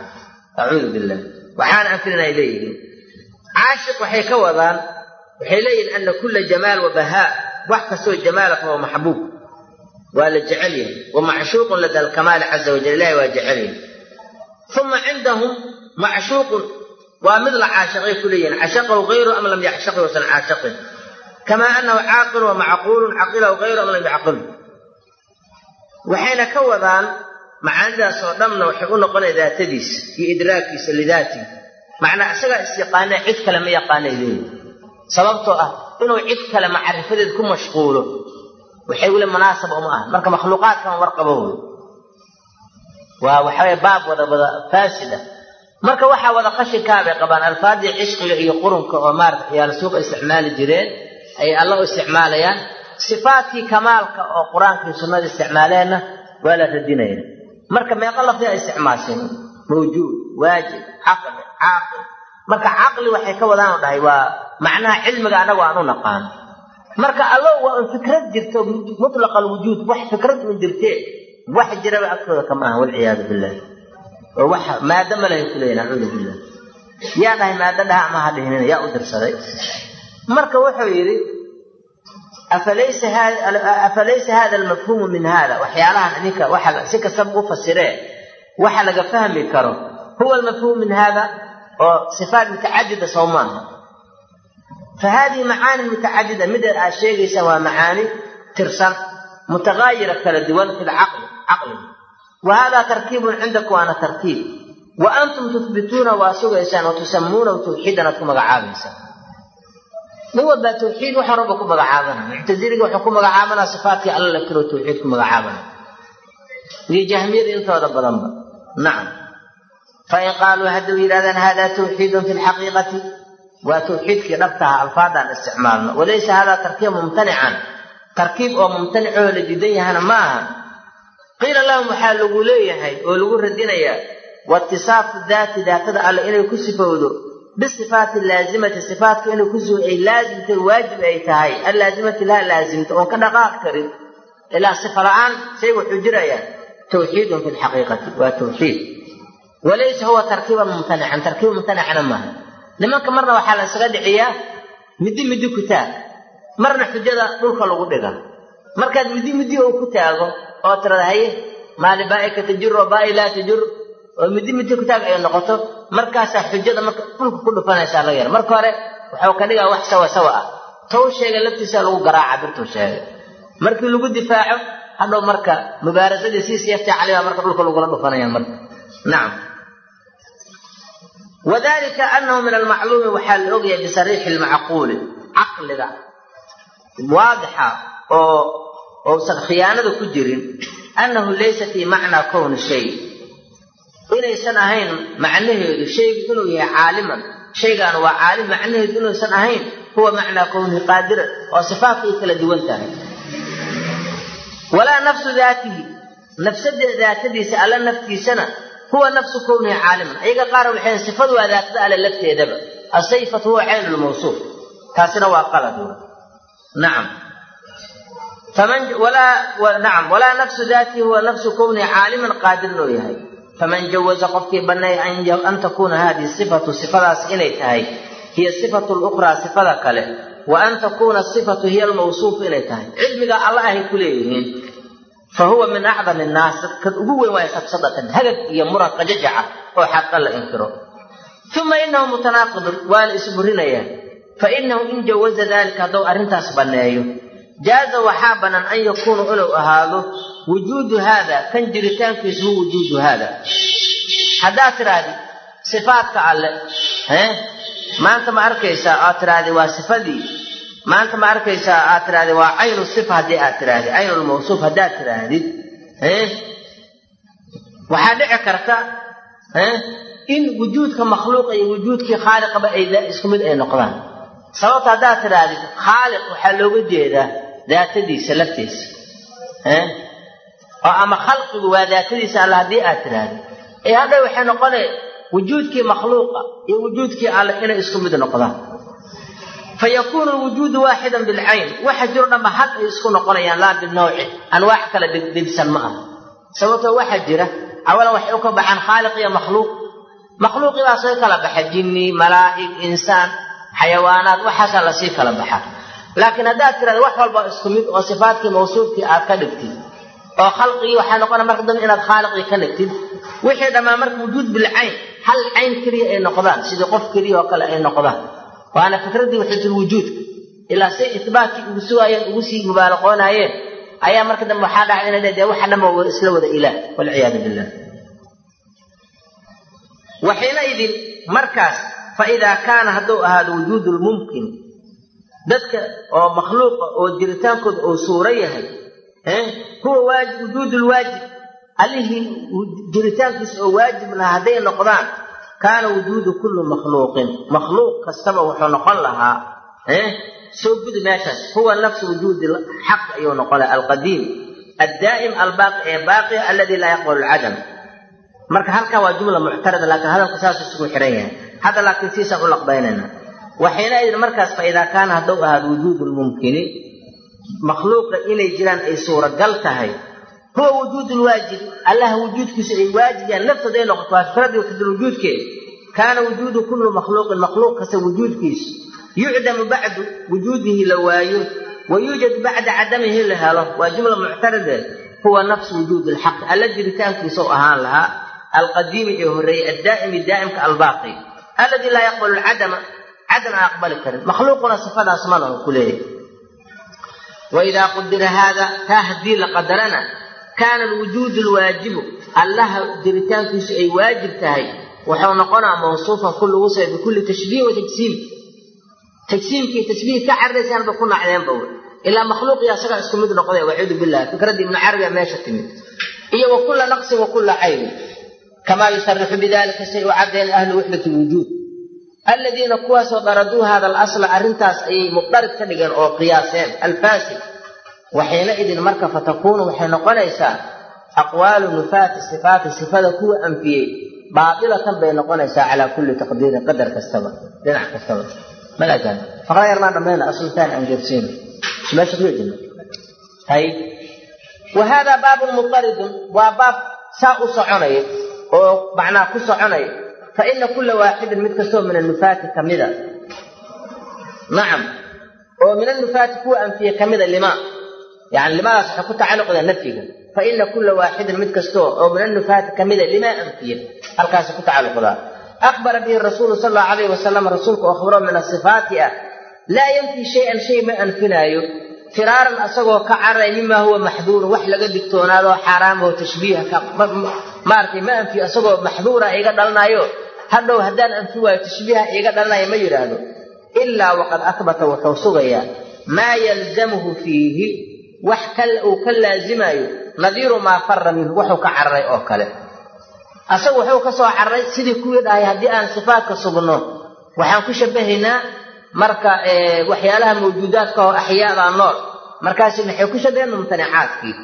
acuudu billah waxaana anfilin ay leeyihiin. Caashiq waxay ka wadaan waxay leeyihiin ana kulla jamaal wa bahaa wax kastoo jamaala fahuwa maxbuub. Waa la jecel yahay. Wa macshuuqun lada alkamaali caza wajal ilahi waa jecel yahay. Uma cindahum macshuuqun waa mid la caashiqay ku leeyihiin cashaqahu hayru am lam yaxshaqi wasan caashaqin kamaa anahu caaqilun wa macquulun caqilahu hayru am lam yacqil. Waxayna ka wadaan macaanidaas oo dhanna waxay u noqonaya daatadiisa iyo idraakiisa lidaatihi macnaa isagaa isyaqaanee cid kale ma yaqaanay leeyihiin sababtoo ah inuu cid kale macrifadeed ku mashquulo waxay weli munaasab uma aha. Marka makhluuqaadkama warqabo wey waa waxaweye baab wada wada marka waxaa wada qashinkaabay qabaan alfaadii cishqiga iyo qurunka oo maarata ciyaal suuqa isticmaali jireen ayay alla u isticmaalayaan. Sifaatkii kamaalka oo qur'aankii sunnada isticmaaleenna waa la radinaya marka meeqa lafdi isticmaasheen mawjuud waajib caqli caaqil. Marka caqli waxay ka wadaanu dhahay waa macnaha cilmiga annagu aan u naqaano marka allo waa un fikrad jirto mutlaqa alwujuud wax fikrad un jirtee wax jiraba agtooda kama aha walciyaadu billah oo wax maado ma lahay kuleeyihin acuudu billah yaa dhahay maado dhaha ama ha dhihinina yaa u dirsaday. Marka wuxuu yidhi afalaysa hada almafhuumu min hada waxyaalahan idinka waxa si kastaba u fasiree waxa laga fahmi karo huwa almafhuum min hada oo sifaat mutacadida sow maaha fa hadihi macaani mutacadida mida aad sheegaysaan waa macaani tirsan mutagaayira kala duwan fi lcaqli caqliga wa hada tarkiibun cindakum waana tarkiib wa antum tuhbituuna waa sugaysaan wa tusamuunahu tawxiidan aad nin walbaa tawxiid wax horaba ku magacaabana muctasiliga wuxuu ku magacaabanaa sifaatkii alla laftiroo tawxiid ku magacaabana iyo jahmiyada intooda badanba. Nacam. Fain qaaluu hadduu yidhahdaan hada tawxiidun fi lxaqiiqati waa tawxiidkii dhabtaha alfaadaan isticmaalno. Walaysa hada tarkiib mumtanican. Tarkiib oo mumtanicoo la diidan yahana ma qiila lahum waxaa lagu leeyahay oo lagu radinayaa watisaafu daati daatada alle inay ku sifowdo bisifaati laazimati sifaatka inay ku sugo ay laazimtay waajib ay tahay allaazimati laa laazimta oon ka dhaqaaq karin ilaa sifa la'aan shay wuxuu jirayaa tawxiidun fi lxaqiiqati waa tawxiid walaysa huwa tarkiiban mumtanican tarkiib mumtanicana maaha nimanka marna waxaa la isaga dhiciyaa middi middi ku taag marna xujada dhulka lagu dhiga markaad middi middi oo ku taago oo tirada haye maali baa'ika oo middi middi ku taag ay noqoto markaasaa xujada marka dhulka ku dhufanaysaa laga yar marka hore waxuu ka dhigaa wax sawa sawa ah. Tow sheega laftiisa lagu garaaca birtuu sheegay. Markii lagu difaaco hadhow marka mubaarasadii sii seefta cali marka dhulka lagula dhufanaya marka. Nacam wadalika anahu min almacluumi waxaa la ogyahay bisariixi lmacquuli caqliga. Waadixa oo ousan khiyaanada ku jirin annahu laysa fii macnaa kowni shay inaysan ahayn macnaheedu shaygu inuu yahay caaliman. Shaygaan waa caalim macnaheedu inuusan ahayn huwa macnaa kownihi qaadiran oo sifaatkay kala duwan tahay. Walaa nafsu daatihi nafsada daatadiisa alla naftiisana huwa nafsu kownihi caaliman. Ayaga qaar waxay sifadu waa daatada alle lafteedaba. Asayfatu huwa caynu lmawsuuf taasina waa qalad. Nacam nacam walaa nafsu daatihi huwa nafsu kownihi caaliman qaadirin oo yahay faman jawaza qofkii banay an takuuna hadihi sifatu sifadaas inay tahay hiya sifatu lukhraa sifada kale wa an takuuna sifatu hiya almawsuuf inay tahay cilmiga alla ahay ku leeyihiin fa huwa min acdami annaas dadkan ugu weyn waaya sabsadatan hagag iyo muran qajajaca oo xaqa la inkiro uma inahu mutanaaqidun waana isburinayaan fa inahu in jawaza dalika haddou arrintaas banneeyo jaaza waxaa bannaan an yakuunu inuu ahaado wujuudu haada kan jiritaankiisu hu wujuudu haada haddaad tidhaahdi sifaadka alle maanta ma arkaysaa aad tidhaahdi waa sifadii maanta ma arkaysaa aad tidhaahdi waa caynu sifa haddii aad tidhaahdi caynulmawsuuf haddaad tidhaahdid eh waxaa dhici karta in wujuudka makhluuqa iyo wujuudkii khaaliqaba ay isku mid ay noqdaan sababta haddaad tidhaahdid khaaliq waxaa looga jeedaa daatadiisa laftiisa oo ama khalqigu waa daatadiisa alle haddii aad tidhahdid ee hadda waxay noqonay wujuudkii makhluuqa iyo wujuudkii alle inay isku mid noqdaan. Fa yakuunu lwujuudu waaxidan bilcayn waxa jiro dhanba had ay isku noqonayaan laa binawci. Anwaax kala dhibsan ma ah sababtoo waxaa jira awalan waxay u ka baxaan khaaliq iyo makhluuq. Makhluuqii baa kala baxa jinni malaa'ig insaan xayawaanaad waxaasaa la sii kala baxa. Laakiin haddaad tirahda wax walba isku mid oo sifaadkii mawsuufkii aad ka dhigtid oo khalqigii waxaa noqonaya marka dambe inaad khaaliqii ka dhigtid wixii dhammaan marka wujuud bilcayn hal cayn keliya ay noqdaan sidii qof keliya oo kale ay noqdaan. Waana fikraddii waxdatulwujuudka ilaa say itbaatkii ugu sugaayeen ugu sii mubaalaqoonaayeen ayaa marka dambe waxaa dhacda inay dee waxa dhanba isla wada ilaah walciyaadu billah. Waxiinaidin markaas fa idaa kaana hadduu ahaado wujuudu lmumkin dadka oo makhluuqa oo jiritaankooda uu suuro yahay huwa waajib wujuudu lwaajib allihii jiritaankiisa oo waajib lahaa hadday noqdaan kaana wujuudu kulli makhluuqin. Makhluuq kastaba wuxuu noqon lahaa soo gudi meeshaas. Huwa nafsu wujuudi xaq ayuu noqon laha alqadiim. Addaa'im albaaqi ee baaqiya alladii laa yaqbalu lcadam marka halkaa waa jumla muctarada laakiin hadalku saas isugu xihan yahay. Hadda laakiin siisaan u laqbaynayna. Waxayna idin markaas fa idaa kaana makhluuqa inay jiraan ay suuragal tahay. Huwa wujuud lwaajib allaha wujuudkiisu ay waajib yaan laftooda ay noqoto waa fikradii waxdulwujuudkeeda kaana wujuudu kulli makhluuqin makhluuq kasta wujuudkiisu. Yucdamu bacdu wujuudihi la waayo. Wa yuujadu bacda cadamihi la helo. Waa jumla muctaradeed huwa nafsu wujuudi lxaq alla jiritaankiisau ahaan lahaa. Alqadiimi ee horreeyey addaa'imi daa'imka albaaqi. Alladii laa yaqbalu lcadama cadam aan aqbali karin. Makhluuquna sifadaas mana ku leeyahay waidaa qudira haada taa haddii la qadarana kaana alwujuudu lwaajibu allaha jiritaankiisu ay waajib tahay wuxuu noqonaa mawsuufan ku lagu say bikulli tashbiih wa tajsiim tajsiimkii tashbiih ka carraysaanba ku nacdeenba wey ilaa makhluuqiya asagaa isku mid noqday wacuudu billah fikraddii ibnu carabiya meesha timid iyo wa kulla naqsin wa kulla caynin kamaa yusarixu bidalika lwujuud aladiina kuwaasoo daraduu hada alasla arrintaas ayay muqdarid ka dhigeen oo qiyaaseen. Alfaasid waxayna idin marka fatakuunu waxay noqonaysaa aqwaalu nufaati sifaati sifada kuwa anfiyey. Baatilatan bay noqonaysaa calaa kulli taqdiirin qadar kastaba dhinac kastaba. Malagan faqra yar maan dhammayna aslutaan aan geersiino meesha ku jirna hay. Wa baabun muqtaridun waa baab saa u soconaya oo macnaa ku soconaya fa ina kulla waaxidin mid kastoo min annufaati ka mida nacam oo min annufaati kuwa anfiye ka mida yani limadaas waxay ku tacalluqda nafyiga fa ina kulla waaxidin mid kastoo oo min annufaati ka mida limaa anfiye halkaasi ku tacalluqdaa akbara bihi rasuulu sal allahu alayhi wasalam rasuulka oo min asifaati ah laa yanfi shay-an shay ma anfinaayo firaaran asagoo ka caray mimaa huwa maxduurun wax laga digtoonaadoo xaaraamaho tashbiiha maaragtay ma anfiyo asagoo maxduura iga dhalanayo hadhow haddaan anfi waayo tashbiiha iiga dhalanayo ma yidhaahdo. Ilaa waqad ahbata wuxuu sugayaa. Maa yalzamuhu fiihi wax uu ka laazimayo nadiiru maa fara minhu wuxuu ka cararay oo kale. Asagu wuxuu ka soo cararay sidii kuwii dhahay haddii aan sifaadka sugno. Waxaan ku shabahaynaa marka waxyaalaha mawjuudaadka oo axyaada nool. Markaasi maxay ku shabaheen mumtanicaadkii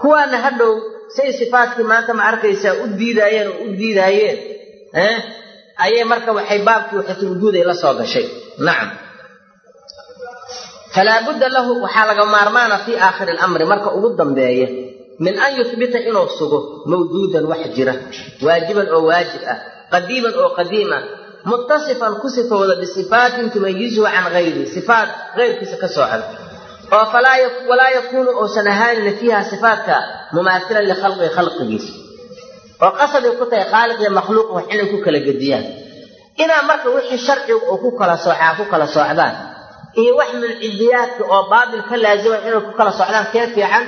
kuwaana hadhow say sifaadkii maanta ma arkaysaa u diidaayeen oo u diidaayeen ayay marka waxay baabkii waxatulwujuuday la soo gashay. Nacam. Falaa budda lahu waxaa laga maarmaana fii aakhiri alamri marka ugu dambeeya min an yuhbita inuu sugo mawjuudan wax jira waajiban oo waajib ah qadiiman oo qadiim ah muttasifan ku sifowda bisifaatin tumayisuhu can hayrihi sifaat hayrkiisa ka soocan oo walaa yakuunu uusan ahaanina fiiha sifaatka mumaasilan likhalqihi khalqigiisa oo qasabay ku tahay khaaliq iyo makhluuq wax inay ku kala gediyaan. Inaa marka wixii sharciga oo ku kala soocaa ku kala soocdaan iyo wax muncidiyaadka oo baatil ka laazima inay ku kala socdaan kee fiican?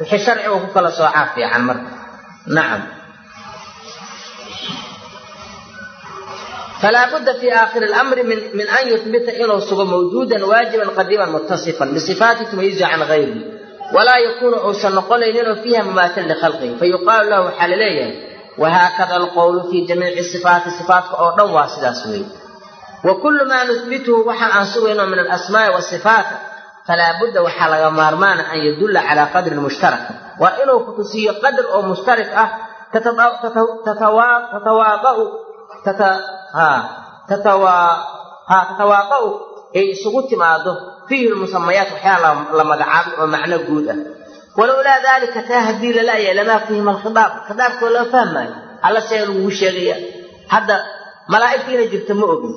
Wixii sharciga ku kala soocaa fiican marka. Nacam falaa budda fi aakhiri lamri min an yuhbita inuu sugo mawjuudan waajiban qadiiman muttasifan bisifaati tumayizu can gayrihi walaa yakuunu uusan noqonayninoo fiiha mumaatil likhalqihi fayuqaalu lahu waxaa la leeyahay wahaakada alqowlu fii jamiici sifaati sifaatka oo dhan waa sidaas weeye wa kullu maa nuhbituhu waxa aan sugayno min alasmaa'i wasifaat falaa budda waxaa laga maarmaana an yadulla calaa qadrin mushtaraka waa inuu kutusiiyo qadr oo mushtarik ah tatawaaqa'u ay isugu timaado fiihi lmusamayaat waxyaala la magacaabay oo macno guud ah walowlaa daalika taa haddii lalaaya lamaa fihima alkhidaab khidaabkoo lama fahmaayo alla see lagugu sheegaya hadda malaa'igta inay jirto ma ogin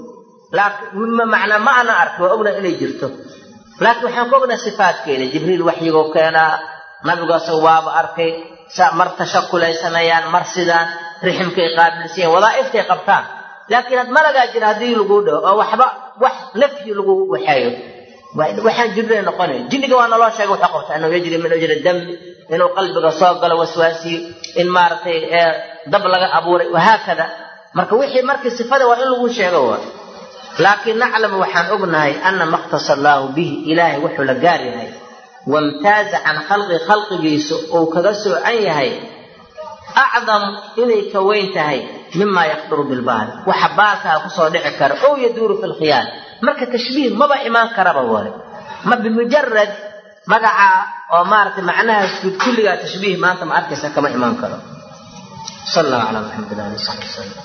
macnaa ma ana arki waa ogna inay jirto laakiin waxaan ka ognaa sifaadkeeda jibriil waxyigoo keenaa nabigu asaga waaba arkay mar tashakulaysanayaan mar sidaan riximkay qaabilsayaan wadaa'iftay qabtaan laakiin malagaa jira haddii lagu dhaho oo waxba wax nafyi lagu waxeeyo waxaan jirnay noqonay jinniga waa naloo sheegay wuxuu qabta inuu yajri min ajri dambi inuu qalbiga soo galo waswaasiyo in maaragtay dab laga abuuray wahaakada marka wixii markii sifada waa in lagu sheego waa laakiin naclamu waxaan ognahay ana ma iktasa allaahu bihi ilaahay wuxuu la gaar yahay. Wamtaaza can khalqi khalqigiisa uu kaga soocan yahay. Acdam inay ka weyn tahay mima yakduru bilbaali waxa baalkaa ku soo dhici kara ow yaduuru fi lkhiyaal marka tashbiih maba imaan karaba wale ma bimujarad magacaa oo maaragtay macnahaas guud kulligaa tashbiih maanta ma arkaysa kama imaan karo. Sal allahu calaa ali saxbi wasalam